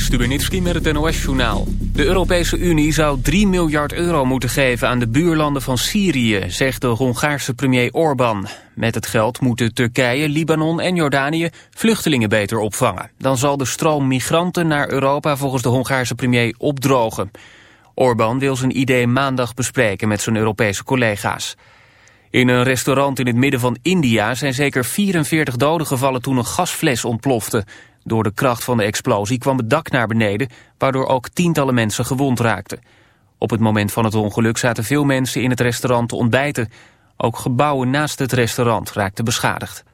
Stubenitski met het NOS-journaal. De Europese Unie zou 3 miljard euro moeten geven aan de buurlanden van Syrië, zegt de Hongaarse premier Orbán. Met het geld moeten Turkije, Libanon en Jordanië vluchtelingen beter opvangen. Dan zal de stroom migranten naar Europa volgens de Hongaarse premier opdrogen. Orbán wil zijn idee maandag bespreken met zijn Europese collega's. In een restaurant in het midden van India zijn zeker 44 doden gevallen toen een gasfles ontplofte. Door de kracht van de explosie kwam het dak naar beneden, waardoor ook tientallen mensen gewond raakten. Op het moment van het ongeluk zaten veel mensen in het restaurant te ontbijten. Ook gebouwen naast het restaurant raakten beschadigd.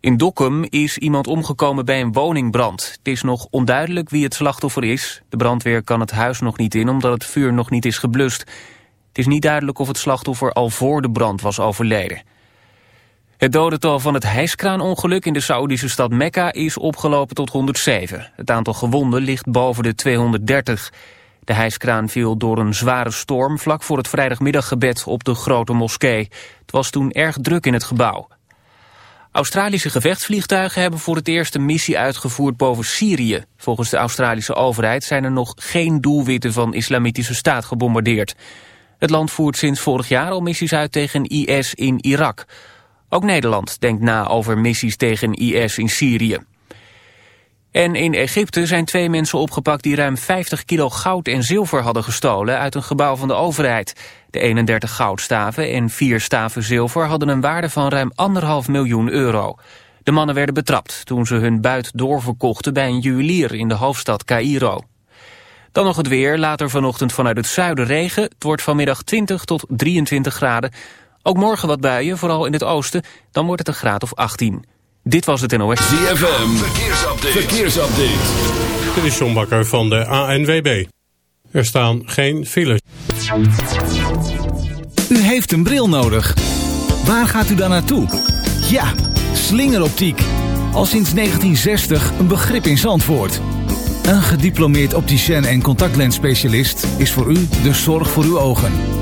In Dokkum is iemand omgekomen bij een woningbrand. Het is nog onduidelijk wie het slachtoffer is. De brandweer kan het huis nog niet in omdat het vuur nog niet is geblust. Het is niet duidelijk of het slachtoffer al voor de brand was overleden. Het dodental van het hijskraanongeluk in de Saoedische stad Mekka is opgelopen tot 107. Het aantal gewonden ligt boven de 230. De hijskraan viel door een zware storm vlak voor het vrijdagmiddaggebed op de grote moskee. Het was toen erg druk in het gebouw. Australische gevechtsvliegtuigen hebben voor het eerst een missie uitgevoerd boven Syrië. Volgens de Australische overheid zijn er nog geen doelwitten van islamitische staat gebombardeerd. Het land voert sinds vorig jaar al missies uit tegen IS in Irak. Ook Nederland denkt na over missies tegen IS in Syrië. En in Egypte zijn twee mensen opgepakt die ruim 50 kilo goud en zilver hadden gestolen uit een gebouw van de overheid. De 31 goudstaven en vier staven zilver hadden een waarde van ruim anderhalf miljoen euro. De mannen werden betrapt toen ze hun buit doorverkochten bij een juwelier in de hoofdstad Cairo. Dan nog het weer, later vanochtend vanuit het zuiden regen. Het wordt vanmiddag 20 tot 23 graden. Ook morgen wat buien, vooral in het oosten. Dan wordt het een graad of 18. Dit was het NOS. ZFM, verkeersupdate. verkeersupdate. Dit is John Bakker van de ANWB. Er staan geen files. U heeft een bril nodig. Waar gaat u dan naartoe? Ja, slingeroptiek. Al sinds 1960 een begrip in Zandvoort. Een gediplomeerd opticien en contactlensspecialist is voor u de zorg voor uw ogen.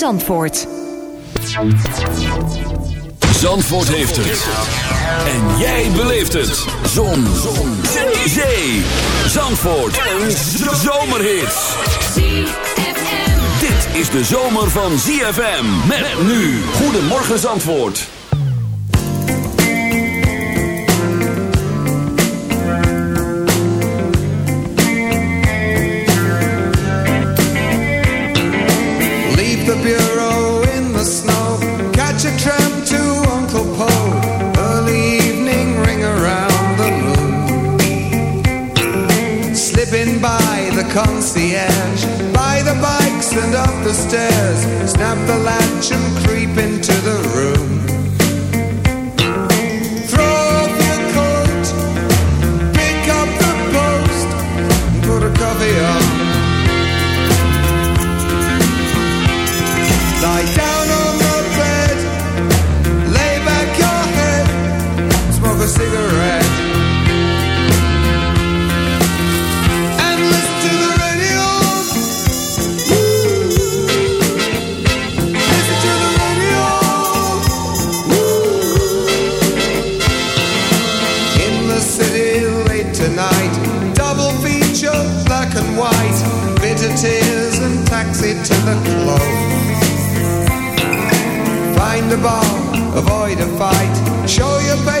Zandvoort. Zandvoort heeft het. En jij beleeft het. Zon. Zon. Zee. Zandvoort. Een zomerhit. Dit is de zomer van ZFM. Met nu. Goedemorgen Zandvoort. Concierge. By the bikes and up the stairs. Snap the latch and creep tears and taxi to the club. Find a bar, avoid a fight. Show your papers,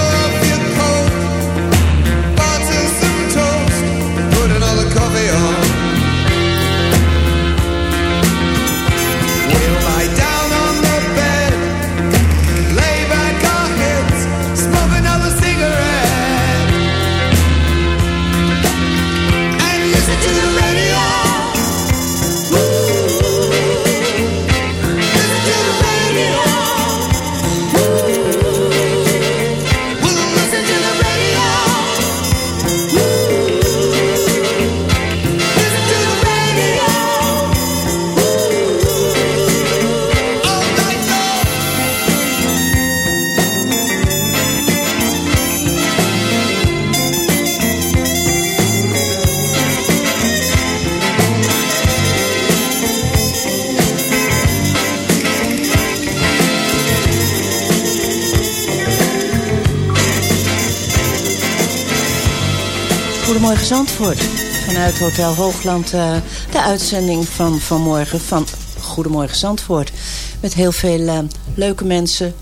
Vanuit Hotel Hoogland eh, de uitzending van vanmorgen van Goedemorgen Zandvoort. Met heel veel eh, leuke mensen,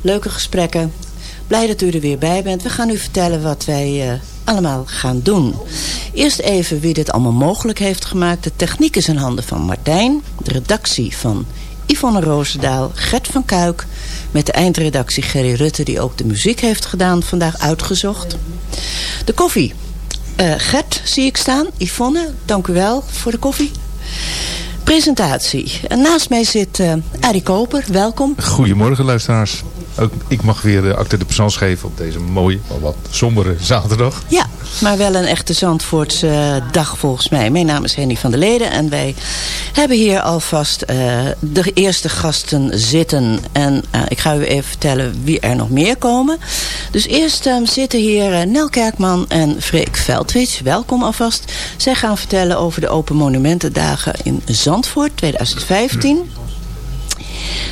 leuke gesprekken. Blij dat u er weer bij bent. We gaan u vertellen wat wij eh, allemaal gaan doen. Eerst even wie dit allemaal mogelijk heeft gemaakt. De techniek is in handen van Martijn. De redactie van Yvonne Roosendaal, Gert van Kuik... met de eindredactie Gerry Rutte... die ook de muziek heeft gedaan, vandaag uitgezocht. De koffie. Eh, Gert zie ik staan. Yvonne, dank u wel voor de koffie. Presentatie. En naast mij zit eh Arie Koper, welkom. Goedemorgen luisteraars. Ook ik mag weer de acte de présence geven op deze mooie, maar wat sombere zaterdag. Ja, maar wel een echte Zandvoortse eh, dag volgens mij. Mijn naam is Henny van der Leden en wij hebben hier alvast eh, de eerste gasten zitten. En eh, ik ga u even vertellen wie er nog meer komen. Dus eerst eh, zitten hier eh, Nel Kerkman en Freek Veldwits. Welkom alvast. Zij gaan vertellen over de Open Monumentendagen in Zandvoort 2015.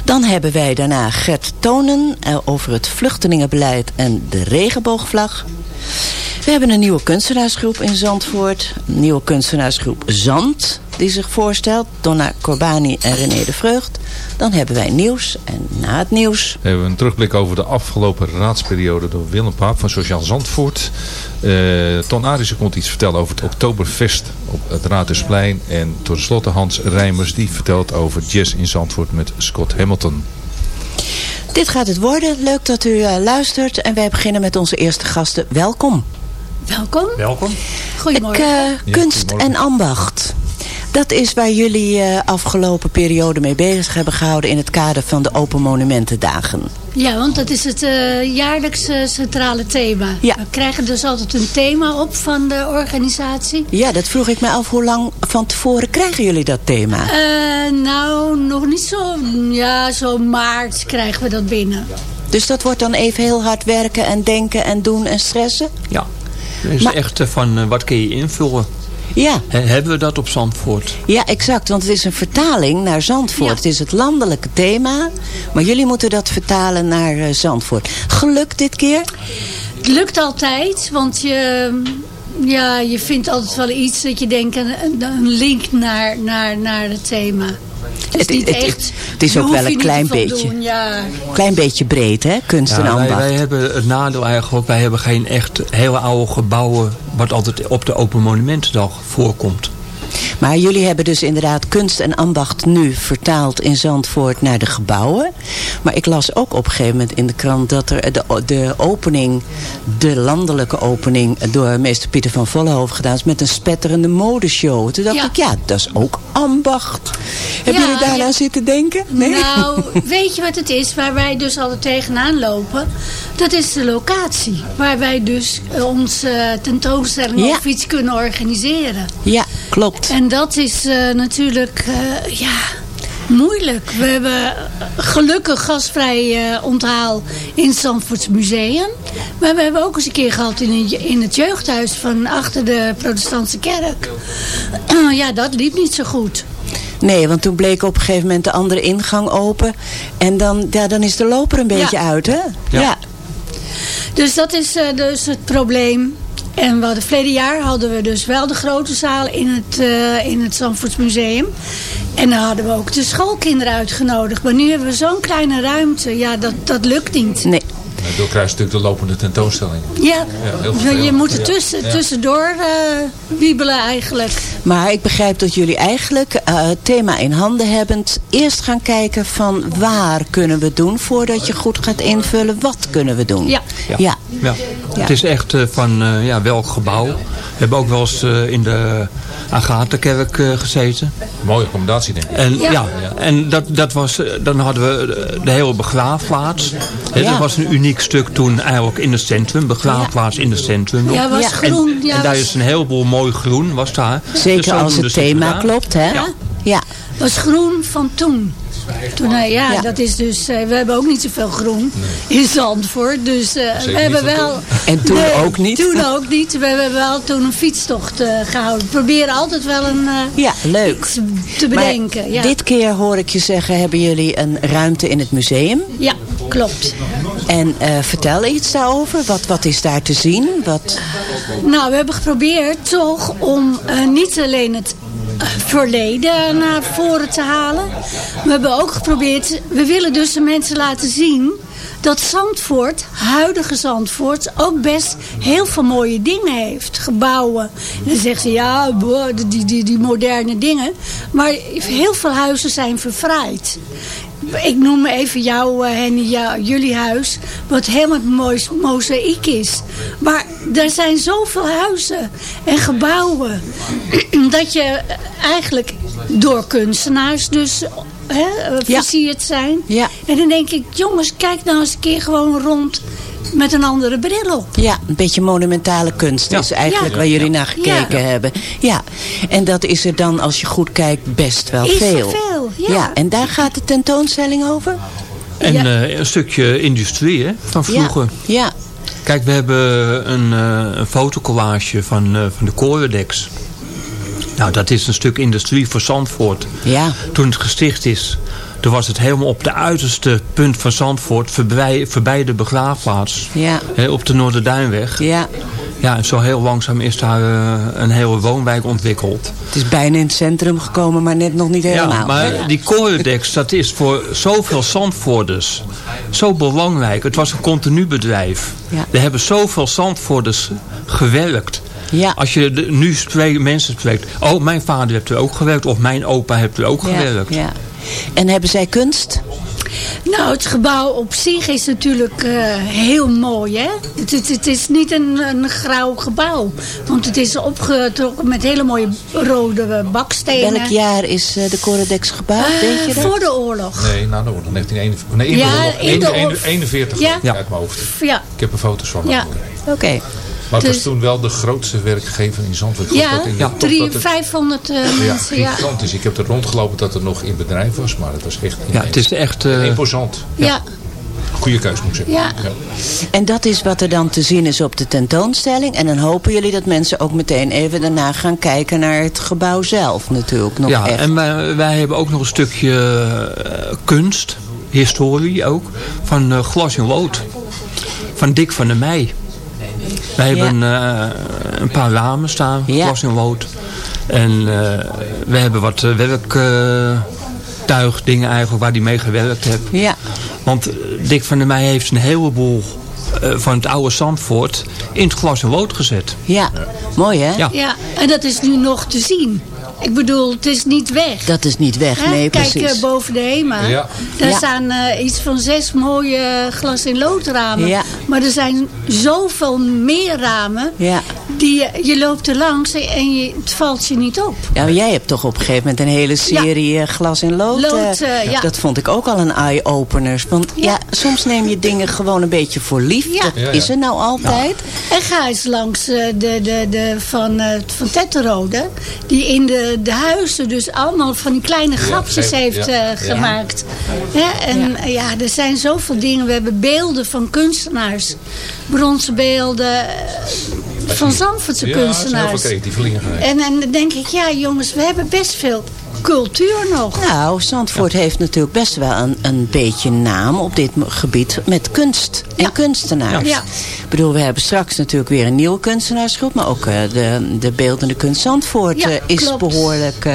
Dan hebben wij daarna Gert Tonen eh, over het vluchtelingenbeleid en de regenboogvlag. We hebben een nieuwe kunstenaarsgroep in Zandvoort. Een nieuwe kunstenaarsgroep Zand, die zich voorstelt. Donna Corbani en René de Vreugd. Dan hebben wij nieuws en na het nieuws... We hebben een terugblik over de afgelopen raadsperiode door Willem Paap van Sociaal Zandvoort. Eh Ton Arissen komt iets vertellen over het Oktoberfest op het Raadhuisplein. En tot slotte Hans Rijmers die vertelt over jazz in Zandvoort met Scott Hamilton. Dit gaat het worden. Leuk dat u eh, luistert. En wij beginnen met onze eerste gasten. Welkom. Welkom. Welkom. Goedemorgen. Ik, eh, Ja, kunst goedemorgen. en ambacht. Dat is waar jullie eh, afgelopen periode mee bezig hebben gehouden... in het kader van de Open Monumentendagen. Ja, want dat is het eh, jaarlijkse centrale thema. Ja. We krijgen dus altijd een thema op van de organisatie. Ja, dat vroeg ik me af. Hoe lang van tevoren krijgen jullie dat thema? Eh, nou, nog niet zo. Ja, zo maart krijgen we dat binnen. Dus dat wordt dan even heel hard werken en denken en doen en stressen? Ja. Dus Maar- echt eh, van eh, wat kun je invullen? Ja, He- hebben we dat op Zandvoort? ja, exact. Want het is een vertaling naar Zandvoort. Ja. Het is het landelijke thema. Maar jullie moeten dat vertalen naar eh, Zandvoort. Gelukt dit keer? Het lukt altijd, want je, ja, je vindt altijd wel iets dat je denkt, een, een link naar, naar, naar het thema. Het is niet het- het- echt... het is ook wel een klein beetje. Ja. Klein beetje breed, hè? Kunst en Ja, wij, ambacht. wij hebben het nadeel eigenlijk, wij hebben geen echt hele oude gebouwen... wat altijd op de Open Monumentendag voorkomt. Maar jullie hebben dus inderdaad kunst en ambacht nu vertaald in Zandvoort naar de gebouwen. Maar ik las ook op een gegeven moment in de krant dat er de, de opening, de landelijke opening door meester Pieter van Vollenhoven gedaan is met een spetterende modeshow. Toen dacht Ja. ik, ja, dat is ook ambacht. Hebben Ja, jullie daaraan ja. zitten denken? Nee? Nou, weet je wat het is? Waar wij dus altijd tegenaan lopen. Dat is de locatie. Waar wij dus eh, onze tentoonstelling Ja. of iets kunnen organiseren. Ja, klopt. En dat is eh, natuurlijk, eh, ja, moeilijk. We hebben gelukkig gasvrij eh, onthaal in het Zandvoorts Museum. Maar we hebben ook eens een keer gehad in, een, in het jeugdhuis van achter de protestantse kerk. ja, dat liep niet zo goed. Nee, want toen bleek op een gegeven moment de andere ingang open. En dan, ja, dan is de loper een beetje Ja. uit, hè? Ja. Dus dat is eh, dus het probleem. En hadden, verleden jaar hadden we dus wel de grote zaal in het, eh in het Zandvoorts Museum. En dan hadden we ook de schoolkinderen uitgenodigd. Maar nu hebben we zo'n kleine ruimte. Ja, dat, dat lukt niet. Nee. Door krijg je natuurlijk de lopende tentoonstellingen. Ja, heel je moet er tussen, tussendoor eh, wiebelen eigenlijk. Maar ik begrijp dat jullie eigenlijk eh, het thema in handen hebbend... eerst gaan kijken van waar kunnen we doen... voordat je goed gaat invullen wat kunnen we doen. Ja. Ja. ja. Ja. Het is echt eh, van eh, ja, welk gebouw. We hebben ook wel eens eh, in de Agatha-kerk eh, gezeten. Mooie accommodatie denk ik. En, ja. Ja. en dat, dat was, eh, dan hadden we de, hele begraafplaats. Dat was een uniek stuk toen eigenlijk in het centrum. Begraafplaats in het centrum. Ja, was Ja. groen. En, ja, en daar is een heleboel mooi groen, was daar. Zeker Dus als het ze thema gedaan. klopt, hè? Ja. ja. was groen van toen. Toen, ja, Ja. dat is dus, eh, we hebben ook niet zoveel groen in Zandvoort. Dus eh, we hebben wel... En toen ook niet. Toen ook niet. We hebben wel toen een fietstocht eh, gehouden. We proberen altijd wel een eh, Ja, leuk. iets te bedenken. Maar ja. dit keer hoor ik je zeggen... hebben jullie een ruimte in het museum. ja, klopt. En eh, vertel iets daarover. Wat, wat is daar te zien? Wat... Nou, we hebben geprobeerd toch om eh, niet alleen het verleden naar voren te halen. We hebben ook geprobeerd, we willen dus de mensen laten zien dat Zandvoort, huidige Zandvoort, ook best heel veel mooie dingen heeft. Gebouwen. En dan zeggen ze, ja, die, die, die moderne dingen. Maar heel veel huizen zijn verfraaid. Ik noem even jou, eh, Henny, ja, jullie huis. Wat helemaal mooi mozaïek is. Maar er zijn zoveel huizen en gebouwen. dat je eigenlijk door kunstenaars dus hè, eh, Ja. versierd zijn. Ja. En dan denk ik, jongens, kijk nou eens een keer gewoon rond met een andere bril op. Ja, een beetje monumentale kunst Ja. is eigenlijk Ja. waar jullie naar gekeken Ja. hebben. Ja, en dat is er dan, als je goed kijkt, best wel Is veel. veel, ja. en daar gaat de tentoonstelling over? En Ja. eh, een stukje industrie hè, van vroeger. Ja, ja. Kijk, we hebben een, eh, een fotocollage van, eh, van de Corendex. Nou, dat is een stuk industrie voor Zandvoort. Ja. Toen het gesticht is, toen was het helemaal op de uiterste punt van Zandvoort... voorbij, voorbij de begraafplaats, Ja. hè, op de Noorderduinweg. ja. Ja, en zo heel langzaam is daar eh, een hele woonwijk ontwikkeld. Het is bijna in het centrum gekomen, maar net nog niet helemaal. Ja, maar die Corendex, dat is voor zoveel Zandvoorders zo belangrijk. Het was een continu bedrijf. Ja. Er hebben zoveel Zandvoorders gewerkt. Ja. Als je de- nu spreekt, mensen spreekt, oh mijn vader heeft er ook gewerkt of mijn opa heeft er ook gewerkt. ja. En hebben zij kunst? Nou, het gebouw op zich is natuurlijk eh, heel mooi, hè? Het, het, het is niet een, een grauw gebouw. Want het is opgetrokken met hele mooie rode bakstenen. Welk jaar is eh, de Corendex gebouwd, Eh, weet je dat? voor de oorlog. Nee, na de oorlog. 1941. Nee, in Ja, de oorlog. in de 41, oorlog. 41 Ja. uit mijn hoofd. Ja, Ik heb er foto's van. ja. Oké. Maar het was Dus- toen wel de grootste werkgever in Zandvoort. Ja, dat in drie, dat het- 500 eh, Ja, mensen. Ja. gigantisch. Ik heb er rondgelopen dat het nog in bedrijf was, maar het was echt Ja, het is echt... eh, imposant. Ja. Goede keus moet ik zeggen. Ja. En dat is wat er dan te zien is op de tentoonstelling. En dan hopen jullie dat mensen ook meteen even daarna gaan kijken naar het gebouw zelf natuurlijk. Nog ja, echt. en wij, wij hebben ook nog een stukje eh, kunst, historie ook, van eh, glas en lood. Van Dick van der Meij. Wij Ja. hebben eh, een paar ramen staan, Ja. glas en lood. En eh, we hebben wat eh, werk, eh, getuigdingen eigenlijk waar hij mee gewerkt heeft. Ja. Want Dick van der Meij heeft een heleboel eh, van het oude Zandvoort in het glas en lood gezet. Ja, mooi hè? Ja. Ja, en dat is nu nog te zien. Ik bedoel, het is niet weg. Dat is niet weg, Hè? nee Kijk precies. eh, boven de HEMA. Ja. Daar Ja. staan eh, iets van zes mooie glas- en loodramen. Ja. Maar er zijn zoveel meer ramen. Die, je- je loopt er langs en je, het valt je niet op. Ja, maar jij hebt toch op een gegeven moment een hele serie eh, glas en lood. Lood, eh, eh, ja. Dat vond ik ook al een eye-opener. Want ja. soms neem je dingen gewoon een beetje voor lief. Ja. Dat is er nou altijd. En ga eens langs de, de, de, van, van Tetterode. Die in de, de huizen dus allemaal van die kleine grapjes heeft- heeft ja. gemaakt. Hè, en ja. er zijn zoveel dingen. We hebben beelden van kunstenaars. Bronzen beelden. Van Zandvoortse Ja, kunstenaars. creatievelingen en dan denk ik, ja jongens, we hebben best veel cultuur nog. Nou, Zandvoort heeft natuurlijk best wel een, een beetje naam op dit gebied met kunst en kunstenaars. Ja. Ik bedoel, we hebben straks natuurlijk weer een nieuwe kunstenaarsgroep, maar ook eh, de, de beeldende kunst Zandvoort Ja, eh, is klopt. behoorlijk... eh,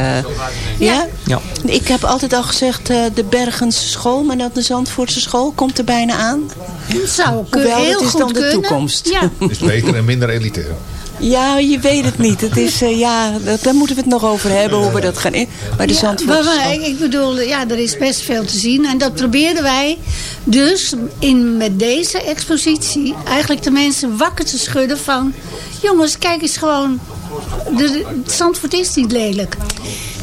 ja? Ja. Ik heb altijd al gezegd, eh, de Bergense school, maar dat de Zandvoortse school komt er bijna aan. Dat zou kun- Hoewel, heel dat is goed dan de kunnen. toekomst. Ja. Is beter en minder elitair. Ja, je weet het niet. Het is, eh, ja, dat- daar moeten we het nog over hebben, hoe we dat gaan in. Maar de Ja, Zandvoortse maar, ik, ik bedoel, ja, er is best veel te zien. En dat probeerden wij dus in, met deze expositie eigenlijk de mensen wakker te schudden van... Jongens, kijk eens gewoon, de, de- Zandvoort is niet lelijk.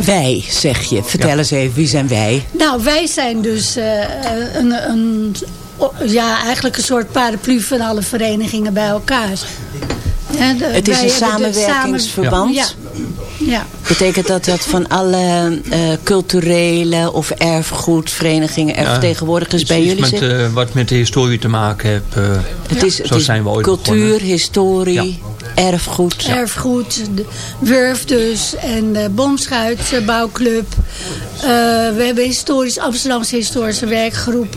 Wij, zeg je. Vertel eens even, wie zijn wij? Nou, wij zijn dus eh, een, een, ja, eigenlijk een soort paraplu van alle verenigingen bij elkaar. De- Het is een samenwerkingsverband. Ja. ja. Betekent dat dat van alle eh, culturele of erfgoedverenigingen er Ja, vertegenwoordigers iets- bij jullie met, eh, wat met de historie te maken heeft. eh, het is, het zo is zijn we ooit cultuur, begonnen. historie, erfgoed. Erfgoed, de Wurf dus en de Bomschuitbouwclub. Eh we hebben historisch, Amsterdamse historische werkgroep.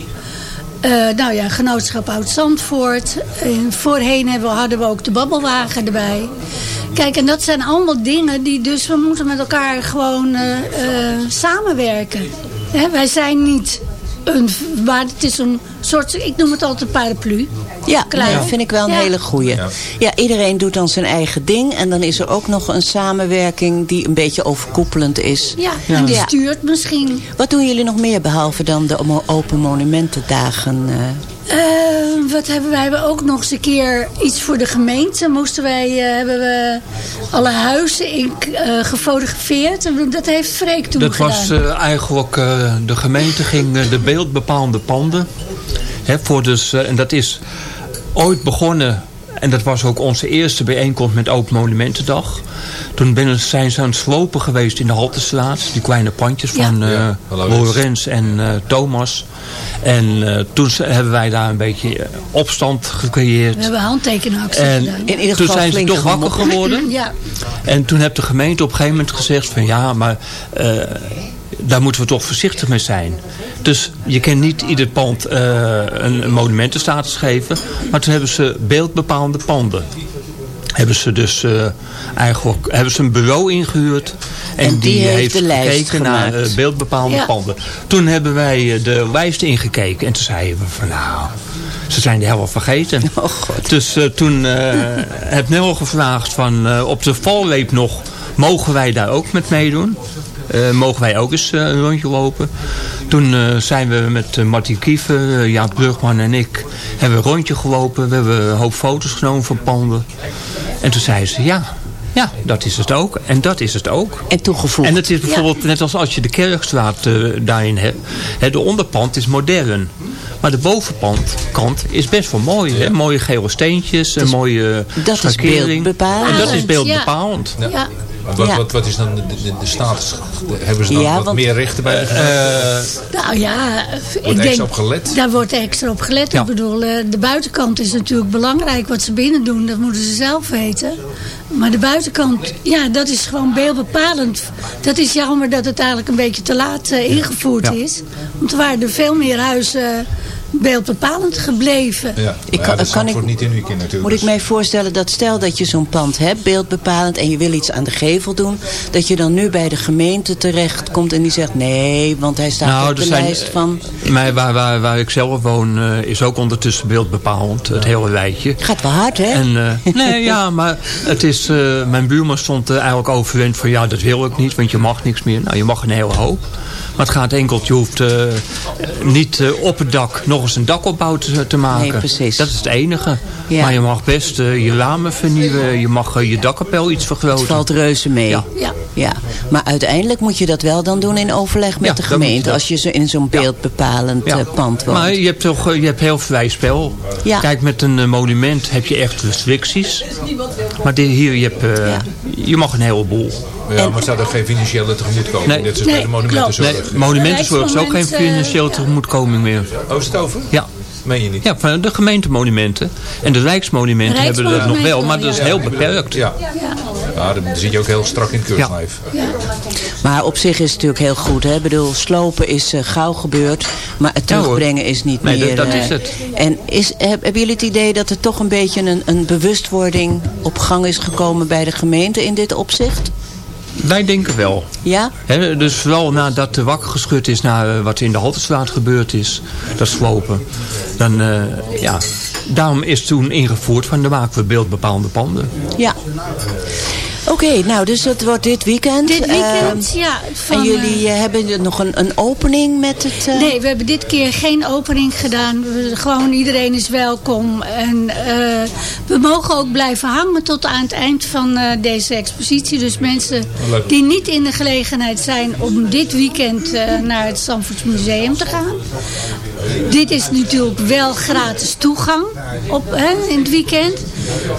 Eh, nou ja, Genootschap Oud-Zandvoort. En voorheen hebben hadden we ook de babbelwagen erbij. Kijk, en dat zijn allemaal dingen die dus... we moeten met elkaar gewoon eh, eh, samenwerken. Hè, wij zijn niet een... maar het is een soort... ik noem het altijd een paraplu. Ja, Klein. dat vind ik wel een Ja. hele goeie. Ja. Ja. iedereen doet dan zijn eigen ding. En dan is er ook nog een samenwerking die een beetje overkoepelend is. Ja, en die Ja. stuurt misschien... Wat doen jullie nog meer behalve dan de Open Monumentendagen? Eh? Eh, wat hebben wij? hebben ook nog eens een keer iets voor de gemeente. Moesten wij, eh, hebben we alle huizen in, eh, gefotografeerd. En Dat heeft Freek toen Dat gedaan. was eh, eigenlijk, eh, de gemeente ging de beeldbepaalde panden. Hè, voor dus, en dat is ooit begonnen, en dat was ook onze eerste bijeenkomst met Open Monumentendag. Toen ben, zijn ze aan het slopen geweest in de Haltestraat. Die kleine pandjes van eh Ja. Lorenz en eh, Thomas. En eh, toen hebben wij daar een beetje eh, opstand gecreëerd. We hebben handtekenacties En gedaan. In ieder toen geval zijn ze toch wakker geworden. Ja, En toen heeft de gemeente op een gegeven moment gezegd van ja, maar eh, daar moeten we toch voorzichtig mee zijn. Dus je kan niet ieder pand eh, een, monumentenstatus geven. Maar toen hebben ze beeldbepalende panden. Hebben ze dus eh, eigenlijk hebben ze een bureau ingehuurd. En, En die heeft gekeken naar eh, beeldbepalende Ja. panden. Toen hebben wij de lijst ingekeken. En toen zeiden we van nou, ze zijn de helft vergeten. Oh god. Dus toen heb Nel gevraagd van op de valleep nog, mogen wij daar ook met meedoen? Eh, mogen wij ook eens eh, een rondje lopen? Toen eh, zijn we met uh, Martin Kiefer, uh, Jaap Brugman en ik, hebben we een rondje gelopen. We hebben een hoop foto's genomen van panden. En toen zeiden ze, ja, ja, dat is het ook. En dat is het ook. En toegevoegd. En het is bijvoorbeeld net als als je de Kerkstraat daarin hebt. Hè, de onderpand is modern. Maar de bovenkant is best wel mooi. Hè? Mooie gele steentjes, een mooie dat is beeldbepalend. En dat is beeldbepalend. ja. Ja. Wat, wat is dan de, de, de status? Hebben ze dan Ja, wat want- meer rechten bij de gemeente? Nou ja, ik extra denk, op gelet? daar wordt extra op gelet. Ja. Ik bedoel, eh, de buitenkant is natuurlijk belangrijk. Wat ze binnen doen, dat moeten ze zelf weten. Maar de buitenkant, ja, dat is gewoon beeldbepalend. Dat is jammer dat het eigenlijk een beetje te laat eh, ingevoerd Ja. is. Want er waren er veel meer huizen beeldbepalend gebleven. Ja, Ik kan- ja, dat kan ik- niet in weekend natuurlijk. Moet ik dus- mij voorstellen dat stel dat je zo'n pand hebt, beeldbepalend, en je wil iets aan de gevel doen, dat je dan nu bij de gemeente terecht komt en die zegt nee, want hij staat Nou, op de er zijn- lijst van... Maar waar, waar, waar ik zelf woon eh, is ook ondertussen beeldbepalend. Het hele wijtje. Gaat wel hard, hè? En, eh, nee, ja, maar het is, eh, mijn buurman stond eh, eigenlijk overwend van ja, dat wil ik niet, want je mag niks meer. Nou, je mag een hele hoop. Maar het gaat enkel, je hoeft eh, niet eh, op het dak nog eens een dakopbouw te, te maken. Nee, precies. Dat is het enige. Ja. Maar je mag best eh, je ramen vernieuwen, je mag je dakkapel iets vergroten. Het valt reuze mee. Ja. Ja. Ja, maar uiteindelijk moet je dat wel dan doen in overleg met Ja, de gemeente. Als je zo in zo'n beeldbepalend Ja. pand woont. Maar je hebt toch je hebt heel vrij spel. Ja. Kijk, met een monument heb je echt restricties. Maar dit, hier, je, hebt, Ja. je mag een heleboel. Ja, maar zou er geen financiële tegemoetkoming? Nee. Net zoals bij Nee, de monumentenzorg. Monumentenzorg is ook geen Rijksmonument, eh, financiële tegemoetkoming meer. Oh, is het over? Ja. Meen je niet? Ja, van de gemeentemonumenten. En de rijksmonumenten hebben dat nog wel, maar dat is heel beperkt. Ja. ja. dan zit je ook heel strak in het keurslijf. Maar op zich is het natuurlijk heel goed. Hè? Ik bedoel, slopen is eh, gauw gebeurd. Maar het terugbrengen is niet Nee, meer... dat- dat eh, is het. En is, heb- hebben jullie het idee dat er toch een beetje een, een bewustwording op gang is gekomen bij de gemeente in dit opzicht? Wij denken wel. Ja? Dus vooral nadat de wakker geschud is naar eh, wat in de Haltestraat gebeurd is, dat slopen. Dan, eh, ja, daarom is toen ingevoerd van de maken we beeldbepaalde panden. Ja. Oké, nou, dus dat wordt dit weekend. Dit weekend, Ehm, ja. Van, en jullie eh, hebben nog een, een opening met het... eh, Nee, we hebben dit keer geen opening gedaan. We, gewoon iedereen is welkom. En eh, we mogen ook blijven hangen tot aan het eind van eh, deze expositie. Dus mensen die niet in de gelegenheid zijn om dit weekend eh, naar het Zandvoorts Museum te gaan. Dit is natuurlijk wel gratis toegang op, hè, in het weekend.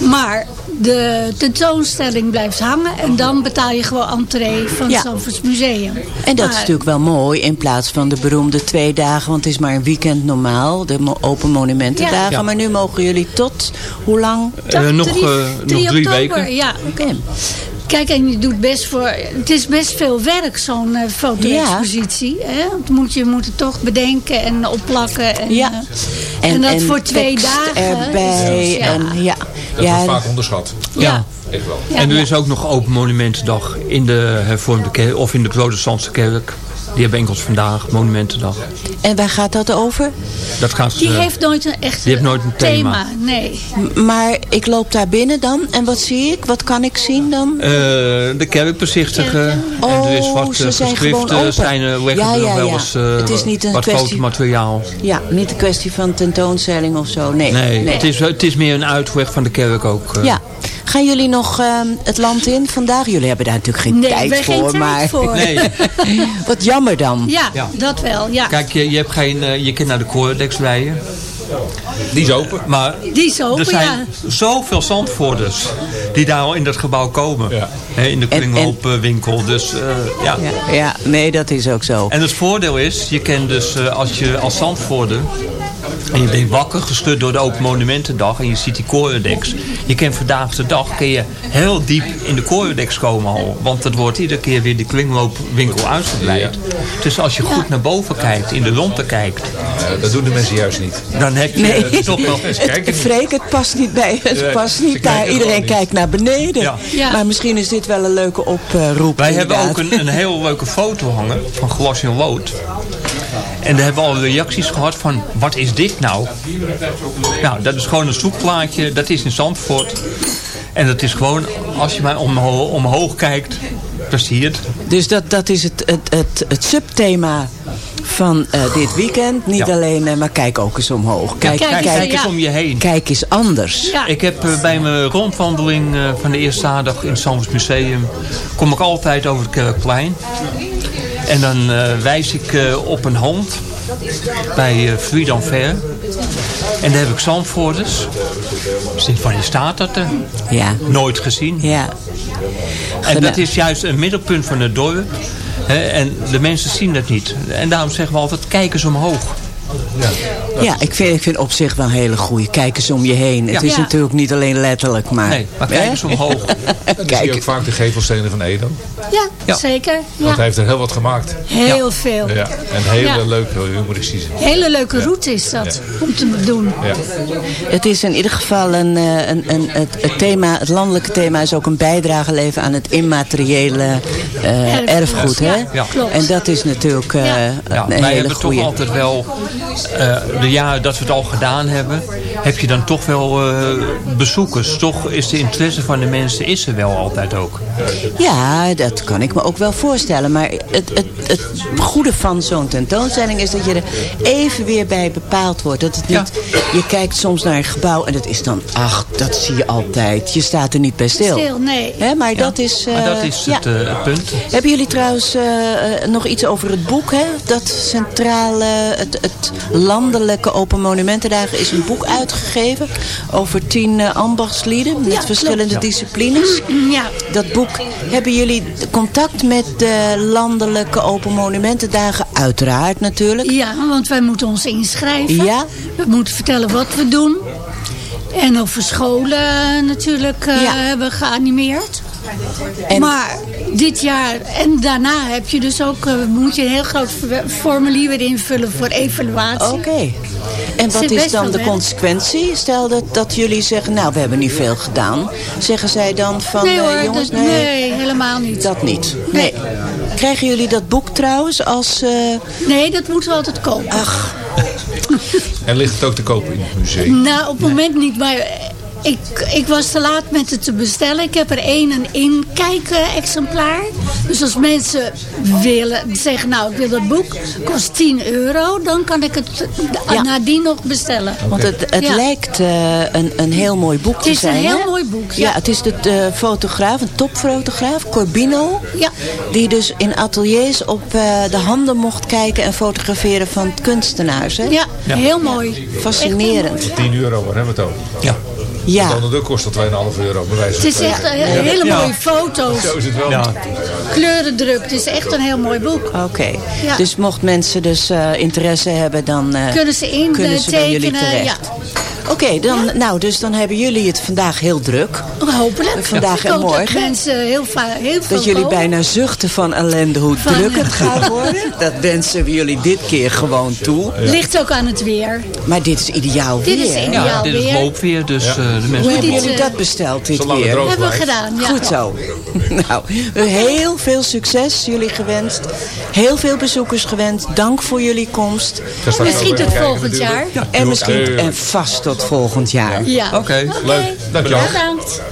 Maar de tentoonstelling blijft hangen. En dan betaal je gewoon entree van Ja. het Zandvoorts Museum. En dat is natuurlijk wel mooi in plaats van de beroemde twee dagen. Want het is maar een weekend normaal, de open monumentendagen. Ja. Maar nu mogen jullie tot, hoe lang? Eh, nog, Drie- eh, nog drie oktober, weken. Ja. Oké. Kijk, en je doet best voor... Het is best veel werk, zo'n eh, foto-expositie. hè? Want moet je moet het toch bedenken en opplakken. En, Ja. eh, en, dat voor twee dagen. erbij. Dus, ja. En, ja. Dat ja, wordt vaak onderschat. Ja. Echt wel. En er is ook nog Open Monumentendag in de hervormde kerk of in de protestantse kerk. Die hebben enkels vandaag, Monumentendag. en waar gaat dat over? Dat gaat, Die eh, heeft nooit een echt die heeft nooit een thema. Nee. M- Maar ik loop daar binnen dan. En wat zie ik? Wat kan ik zien dan? eh, de kerk bezichtigen. en er is Oh, wat ze eh, zijn geschriften. open. Zijn er leggen Ja, wel eens eh, Het is niet een wat kwestie- fotomateriaal. Ja, niet een kwestie van tentoonstelling of zo. Nee. Nee, Het, is, het is meer een uitweg van de kerk ook. Ja. Gaan jullie nog ehm, het land in vandaag? Jullie hebben daar natuurlijk geen Nee, tijd voor. geen tijd maar voor. Nee, wat jammer dan. Ja, Ja. dat wel. Ja. kijk, je, je, hebt geen, eh, je kunt naar de Coredex rijden. Die is open. Maar Die is open, er zijn ja. zoveel zandvoorders die daar al in dat gebouw komen. Ja. In de kringloopwinkel. Dus eh, ja. Ja, ja, nee, dat is ook zo. En het voordeel is, je kent dus eh, als je als Zandvoorder... en je bent wakker geschud door de Open Monumentendag... en je ziet die Coredex... je kent vandaag de dag kun je heel diep in de Coredex komen al. Want het wordt iedere keer weer die kringloopwinkel uitgebreid. Dus als je goed naar boven kijkt, in de ronde kijkt... Eh, dat doen de mensen juist niet. dan heb je Nee, toch wel... het, Freek, het past niet bij. Het past niet daar. Iedereen niet. kijkt naar beneden. Ja. Ja. Maar misschien is dit wel een leuke oproep. Wij hebben ook een, een heel leuke foto hangen van glas in lood. En daar hebben we al reacties gehad van, wat is dit nou? Nou, dat is gewoon een zoekplaatje, dat is in Zandvoort. En dat is gewoon, als je maar omho omhoog kijkt, dan zie je het. Dus dat, dat is het, het, het, het subthema van eh, dit weekend. Niet Ja. alleen, eh, maar kijk ook eens omhoog. Kijk, Kijk Kijk, eens, kijk eens ja. om je heen. kijk eens anders. Ja. Ik heb eh, bij mijn rondwandeling eh, van de eerste zaterdag in het Zandvoort Museum... kom ik altijd over het Kerkplein. En dan eh, wijs ik eh, op een hand bij uh, Freedom Fair. En daar heb ik Zandvoorters. Wanneer staat dat er? Ja. Nooit gezien. Ja. En dat is juist een middelpunt van het dorp. En de mensen zien dat niet. En daarom zeggen we altijd, kijk eens omhoog. Ja, ik vind, ik vind op zich wel een hele goede. Kijk eens om je heen. Het is Ja. natuurlijk niet alleen letterlijk, maar... Nee, maar kijk eens omhoog. En dan zie je ook vaak de gevelstenen van Edo. Ja, Ja. zeker. Want hij heeft er heel wat gemaakt. Heel veel. Ja. En hele Ja. leuke humoristische. Hele leuke route is dat, om te doen. Ja. Het is in ieder geval een, eh, een, een, het, het thema, het landelijke thema is ook een bijdrage leveren aan het immateriële eh, Erfgoed. Hè? Ja, klopt. En dat is natuurlijk eh, Ja. Ja, een wij hele hebben goede. toch altijd wel, eh, de jaren dat we het al gedaan hebben, heb je dan toch wel eh, bezoekers. Toch is de interesse van de mensen is er wel altijd ook. Ja, dat kan ik me ook wel voorstellen. Maar het, het, het goede van zo'n tentoonstelling is dat je er even weer bij bepaald wordt. Dat het niet, Je kijkt soms naar een gebouw en het is dan, ach, dat zie je altijd. Je staat er niet bij stil. Stil, nee. Hè, maar dat is... Maar dat eh, is ja. het, eh, het punt. Hebben jullie trouwens eh, eh, nog iets over het boek? Hè? Dat centrale, het, het landelijke Open Monumentendagen is een boek uitgegeven over tien eh, ambachtslieden met Ja, verschillende klopt. disciplines. Ja. Dat boek, hebben jullie contact met de landelijke Open Monumentendagen? Uiteraard natuurlijk. Ja, want wij moeten ons inschrijven. Ja. We moeten vertellen wat we doen. En over scholen natuurlijk eh, Ja. hebben we geanimeerd. En- Maar dit jaar en daarna heb je dus ook, eh, moet je een heel groot formulier weer invullen voor evaluatie. Oké. En wat is dan de consequentie? Stel dat, dat jullie zeggen, nou we hebben niet veel gedaan. Zeggen zij dan van, nee eh, jongens, dat- nee, helemaal niet. Dat niet. Nee. Krijgen jullie dat boek trouwens als... eh, Nee, dat moeten we altijd kopen. Ach. En ligt het ook te kopen in het museum? Nou, op het moment niet, maar ik, ik was te laat met het te bestellen. Ik heb er één een inkijk-exemplaar. Dus als mensen willen zeggen, nou, ik wil dat boek, kost 10 euro, dan kan ik het Ja. nadien nog bestellen. Want het, het Ja. lijkt eh, een, een heel mooi boek Het te is zijn. een heel hè? mooi boek, Ja, ja. het is de eh, fotograaf, een topfotograaf, Corbino. Ja. Die dus in ateliers op eh, de handen mocht kijken en fotograferen van kunstenaars. Hè? Ja, heel mooi. Fascinerend. 10 euro, waar hebben we het over? Ja. Ja. Dan de kost dat 2,5 euro. Bij Het is echt een hele Ja. mooie foto's. Zo is het wel. Ja. Kleurendruk. Het is echt een heel mooi boek. Oké. Ja. Dus mocht mensen dus eh, interesse hebben, dan eh, Kunnen ze in kunnen ze bij jullie tekenen, terecht. Oké, dan, nou, dus dan hebben jullie het vandaag heel druk. Hopelijk. Vandaag en hoop dat morgen. mensen heel, heel veel Dat jullie komen. bijna zuchten van ellende hoe Van- druk het gaat worden. Dat wensen we jullie dit keer gewoon toe. Ligt ook aan het weer. Maar dit is ideaal Dit weer. is hè? ideaal. Ja, dit is weer. loopweer, dus eh, de mensen... Hoe hebben dit, jullie eh, dat besteld, dit Zolang het weer? droog Hebben we gedaan, ja. Goed zo. Nou, heel veel succes jullie gewenst. Heel veel bezoekers gewenst. Dank voor jullie komst. Misschien tot volgend jaar. En misschien en vast tot volgend jaar. Ja. Oké. Leuk. Dankjewel. Bedankt.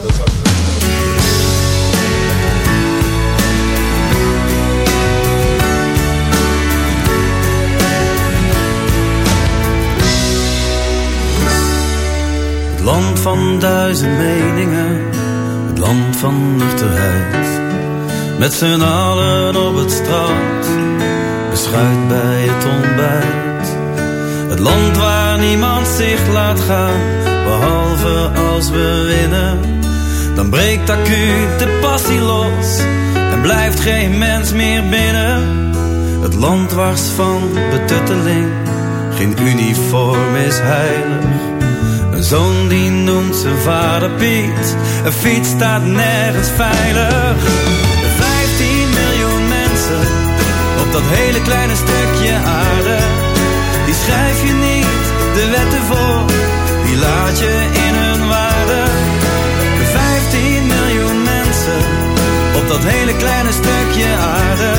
Het land van duizend meningen, het land van nuchterheid. Met z'n allen op het strand, beschuit bij het ontbijt. Het land waar niemand zich laat gaan, behalve als we winnen. Dan breekt acuut de passie los en blijft geen mens meer binnen. Het land wars van betutteling, geen uniform is heilig. Een zoon die noemt zijn vader Piet. Een fiets staat nergens veilig. 15 miljoen mensen op dat hele kleine stukje aarde. Die schrijf je niet de wetten voor, die laat je in hun waarde. 15 miljoen mensen op dat hele kleine stukje aarde.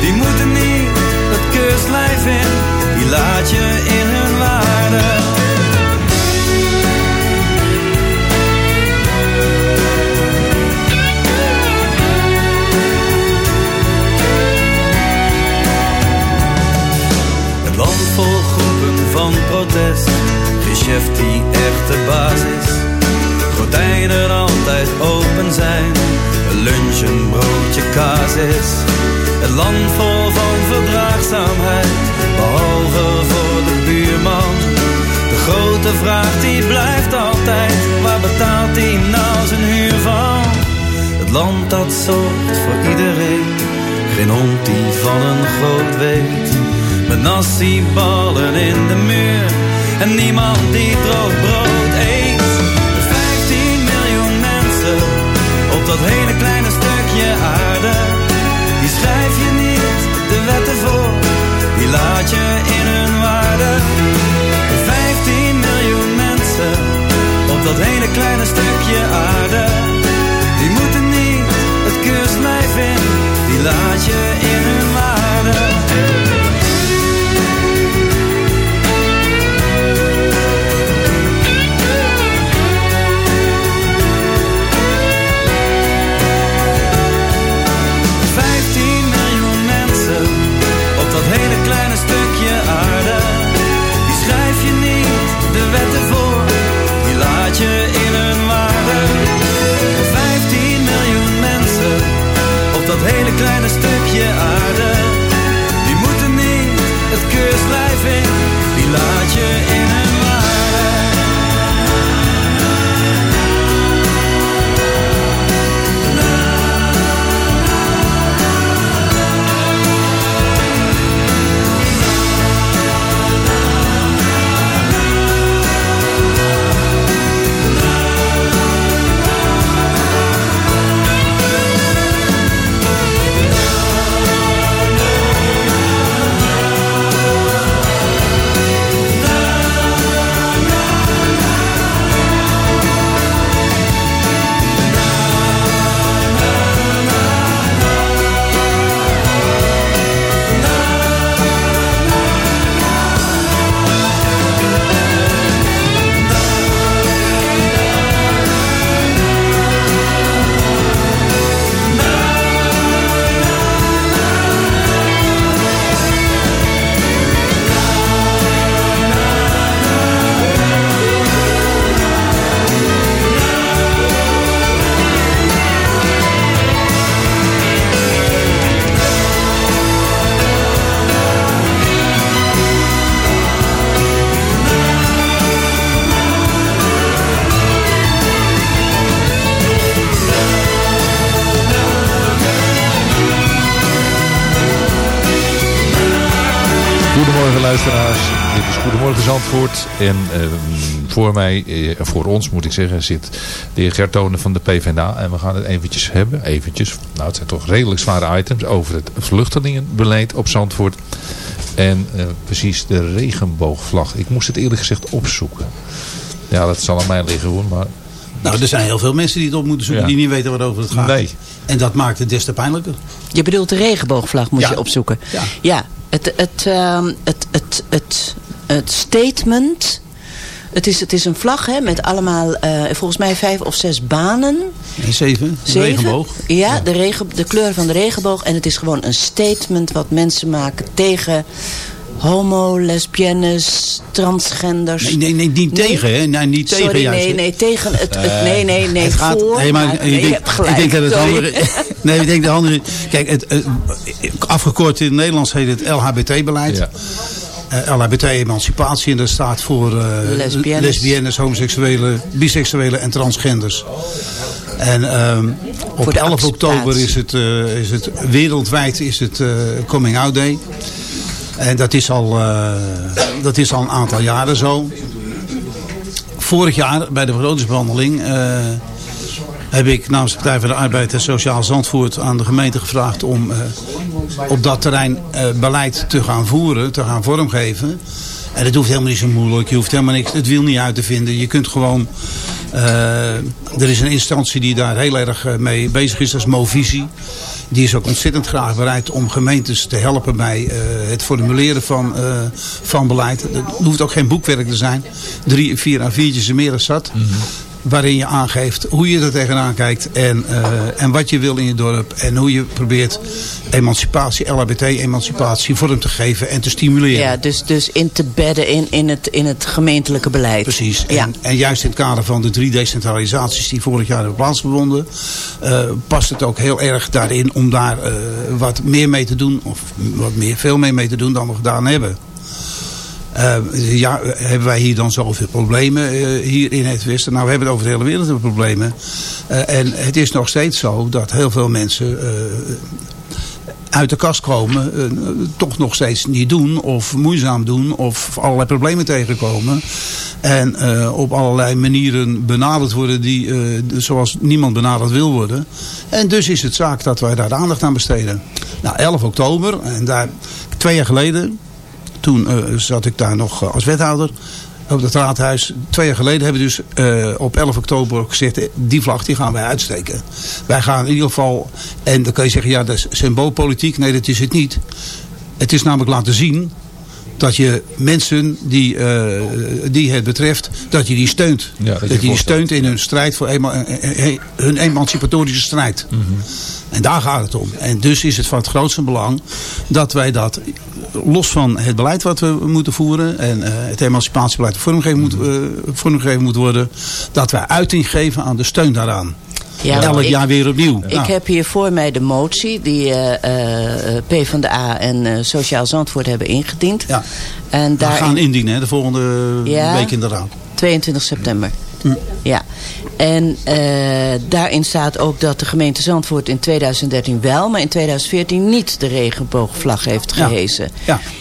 Die moeten niet het keurslijf in, die laat je in hun waarde. Geen chef die echt de baas is. Gordijnen altijd open zijn, lunch een broodje kaas is. Het land vol van verdraagzaamheid, behalve voor de buurman. De grote vraag die blijft altijd, waar betaalt hij nou zijn huur van? Het land dat zorgt voor iedereen, geen hond die van een groot weet. Met nasi-ballen in de muur. En niemand die droog brood eet. 15 miljoen mensen op dat hele kleine stukje aarde. Die schrijf je niet de wetten voor. Die laat je in hun waarde. 15 miljoen mensen op dat hele kleine stukje aarde. Die moeten niet het keurslijf in. Die laat je Goedemorgen luisteraars, dit is Goedemorgen Zandvoort. En ehm, voor mij, eh, voor ons moet ik zeggen, zit de heer Gertone van de PvdA. En we gaan het eventjes hebben, eventjes, nou het zijn toch redelijk zware items, over het vluchtelingenbeleid op Zandvoort. En eh, precies de regenboogvlag. Ik moest het eerlijk gezegd opzoeken. Ja, dat zal aan mij liggen hoor, maar... Nou, er zijn heel veel mensen die het op moeten zoeken Ja. die niet weten waarover het gaat. Nee. En dat maakt het des te pijnlijker. Je bedoelt de regenboogvlag moet Ja. je opzoeken. Ja. Ja, het, het, ehm, het, het, het, het statement... Het is, het is een vlag hè, met allemaal, eh, volgens mij vijf of zes banen. En zeven, een Zeven? regenboog. Ja, De, regen, de kleur van de regenboog. En het is gewoon een statement wat mensen maken tegen homo, lesbiennes, transgenders. Nee, nee, nee niet tegen, hè? Nee, niet tegen Sorry, juist. nee, nee, tegen het, het Eh, nee, nee, nee, het gaat, voor. nee, maar, maar- ik, denk, hebt gelijk, ik denk dat het andere... Nee, ik denk de andere... Kijk, het, het- afgekort in het Nederlands heet het LHBT-beleid. Ja. Eh, LHBT-emancipatie. En dat staat voor eh, Lesbiennes. lesbiennes, homoseksuelen, biseksuelen en transgenders. En ehm, op Voor de 11 acceptatie. oktober is het, eh, is het wereldwijd is het eh, Coming Out Day. En dat is, al, eh, dat is al een aantal jaren zo. Vorig jaar bij de begrotingsbehandeling eh, heb ik namens de Partij voor de Arbeid en Sociaal Zandvoort aan de gemeente gevraagd om eh, op dat terrein beleid te gaan voeren, te gaan vormgeven. En het hoeft helemaal niet zo moeilijk. Je hoeft helemaal niks, het wiel niet uit te vinden. Je kunt gewoon... er is een instantie die daar heel erg mee bezig is. Dat is Movisie. Die is ook ontzettend graag bereid om gemeentes te helpen bij eh, het formuleren van, eh, van beleid. Het hoeft ook geen boekwerk te zijn. Drie, vier à viertjes en meer is zat. Waarin je aangeeft hoe je er tegenaan kijkt. En, eh, en wat je wil in je dorp. En hoe je probeert emancipatie, LHBT-emancipatie vorm te geven en te stimuleren. Ja, dus, dus in te bedden in, in, het, in het gemeentelijke beleid. Precies. Ja. En, en juist in het kader van de drie decentralisaties die vorig jaar hebben plaatsgevonden, eh, past het ook heel erg daarin om daar eh, wat meer mee te doen, of wat meer, veel meer mee te doen dan we gedaan hebben. Eh, ja, hebben wij hier dan zoveel problemen eh, hier in het Westen? Nou, we hebben het over de hele wereld problemen. Eh, en het is nog steeds zo dat heel veel mensen uit de kast komen, toch nog steeds niet doen of moeizaam doen of allerlei problemen tegenkomen. En op allerlei manieren benaderd worden die, zoals niemand benaderd wil worden. En dus is het zaak dat wij daar aandacht aan besteden. Nou, 11 oktober, en daar twee jaar geleden, toen eh, zat ik daar nog eh, als wethouder op het raadhuis. Twee jaar geleden hebben we dus eh, op 11 oktober gezegd, die vlag die gaan wij uitsteken. Wij gaan in ieder geval, en dan kan je zeggen, ja dat is symboolpolitiek. Nee, dat is het niet. Het is namelijk laten zien dat je mensen die, eh, die het betreft, dat je die steunt. Ja, dat dat, je je die steunt in hun strijd voor ema- eh, eh, hun emancipatorische strijd. En daar gaat het om. En dus is het van het grootste belang dat wij dat, los van het beleid wat we moeten voeren en het emancipatiebeleid vormgegeven moet, eh, vormgegeven moet worden, dat wij uiting geven aan de steun daaraan. Ja, Elk ik- jaar weer opnieuw. Ik Nou, heb hier voor mij de motie die eh, eh, PvdA en eh, Sociaal Zandvoort hebben ingediend. Ja. En we gaan indienen hè, de volgende Ja. week in de raad. 22 september. Hm. Ja. En eh, daarin staat ook dat de gemeente Zandvoort in 2013 wel, maar in 2014 niet de regenboogvlag heeft gehezen. Ja. Eh, eh,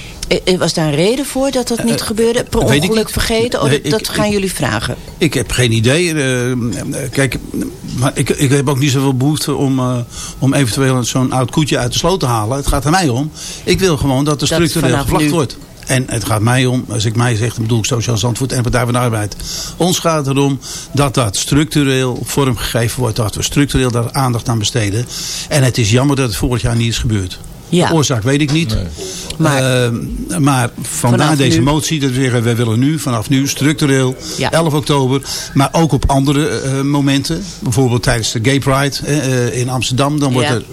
Was daar een reden voor dat dat niet Eh, gebeurde? Per ongeluk niet. vergeten? Oh, Nee, dat, dat ik- gaan ik- jullie vragen. Ik heb geen idee. eh, eh, kijk, maar ik, ik heb ook niet zoveel behoefte om, eh, om eventueel zo'n oud koetje uit de sloot te halen. Het gaat er mij om. Ik wil gewoon dat er structureel gevlacht wordt. En het gaat mij om, als ik mij zeg, dan bedoel ik Sociaal Zandvoort en Partij van de Arbeid. Ons gaat het erom dat dat structureel vormgegeven wordt. Dat we structureel daar aandacht aan besteden. En het is jammer dat het vorig jaar niet is gebeurd. Ja. De oorzaak weet ik niet. Maar- Eh, maar vandaar Vanaf deze nu- motie. Dat we zeggen, wij willen nu, vanaf nu, structureel, Ja. 11 oktober. Maar ook op andere eh, momenten. Bijvoorbeeld tijdens de Gay Pride eh, eh, in Amsterdam. Dan, wordt Ja. er,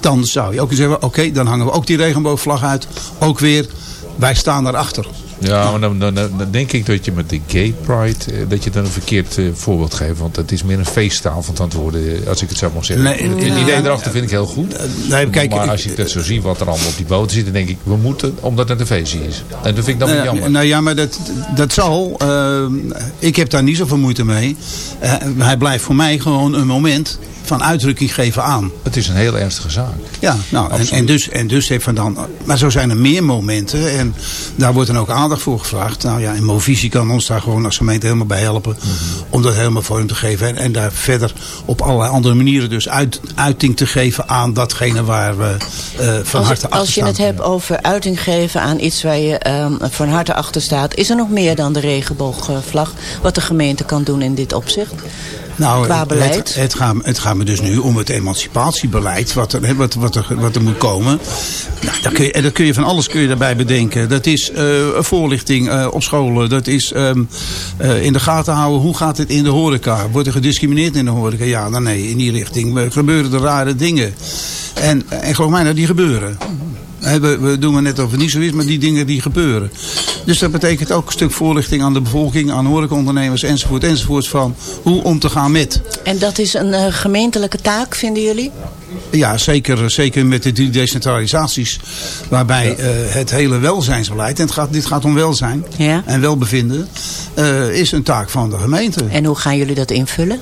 dan zou je ook zeggen, oké, dan hangen we ook die regenboogvlag uit. Ook weer, wij staan daarachter. Ja, maar dan, dan, dan denk ik dat je met de gay pride, eh, dat je dan een verkeerd eh, voorbeeld geeft. Want het is meer een feestavond aan het worden, eh, als ik het zo mag zeggen. Nee, het idee erachter vind ik heel goed. nee, kijk, maar als je dat zo ziet wat er allemaal op die boot zit, dan denk ik, we moeten, omdat het een feestje is. En dat vind ik dan weer Nou, jammer. Nou ja, maar dat, dat zal. ik heb daar niet zoveel moeite mee. Hij blijft voor mij gewoon een moment van uitdrukking geven aan. Het is een heel ernstige zaak. Ja, nou, en, en, dus, en dus heeft van dan. Maar zo zijn er meer momenten. En daar wordt dan ook aandacht voor gevraagd. Nou ja, en Movisie kan ons daar gewoon als gemeente helemaal bij helpen. Om dat helemaal vorm te geven. En, en daar verder op allerlei andere manieren dus uit, uiting te geven aan datgene waar we eh, van Als, harte achter als je staan. het hebt over uiting geven aan iets waar je ehm, van harte achter staat... is er nog meer dan de regenboogvlag wat de gemeente kan doen in dit opzicht? Nou, qua beleid? Het, het, gaat, het gaat me dus nu om het emancipatiebeleid wat er, wat, wat er, wat er moet komen. Nou, daar kun je, daar kun je van alles kun je daarbij bedenken. Dat is eh, voorlichting eh, op scholen. Dat is ehm, eh, in de gaten houden. Hoe gaat het in de horeca? Wordt er gediscrimineerd in de horeca? Ja, dan nee, in die richting. Er gebeuren er rare dingen. En, en geloof mij, nou, die gebeuren. We, we doen maar net of het niet zo is, maar die dingen die gebeuren. Dus dat betekent ook een stuk voorlichting aan de bevolking, aan horecaondernemers enzovoort enzovoort van hoe om te gaan met. En dat is een eh, gemeentelijke taak, vinden jullie? Ja, zeker, zeker met de drie decentralisaties. Waarbij eh, het hele welzijnsbeleid, en het gaat, dit gaat om welzijn Ja. en welbevinden, eh, is een taak van de gemeente. En hoe gaan jullie dat invullen?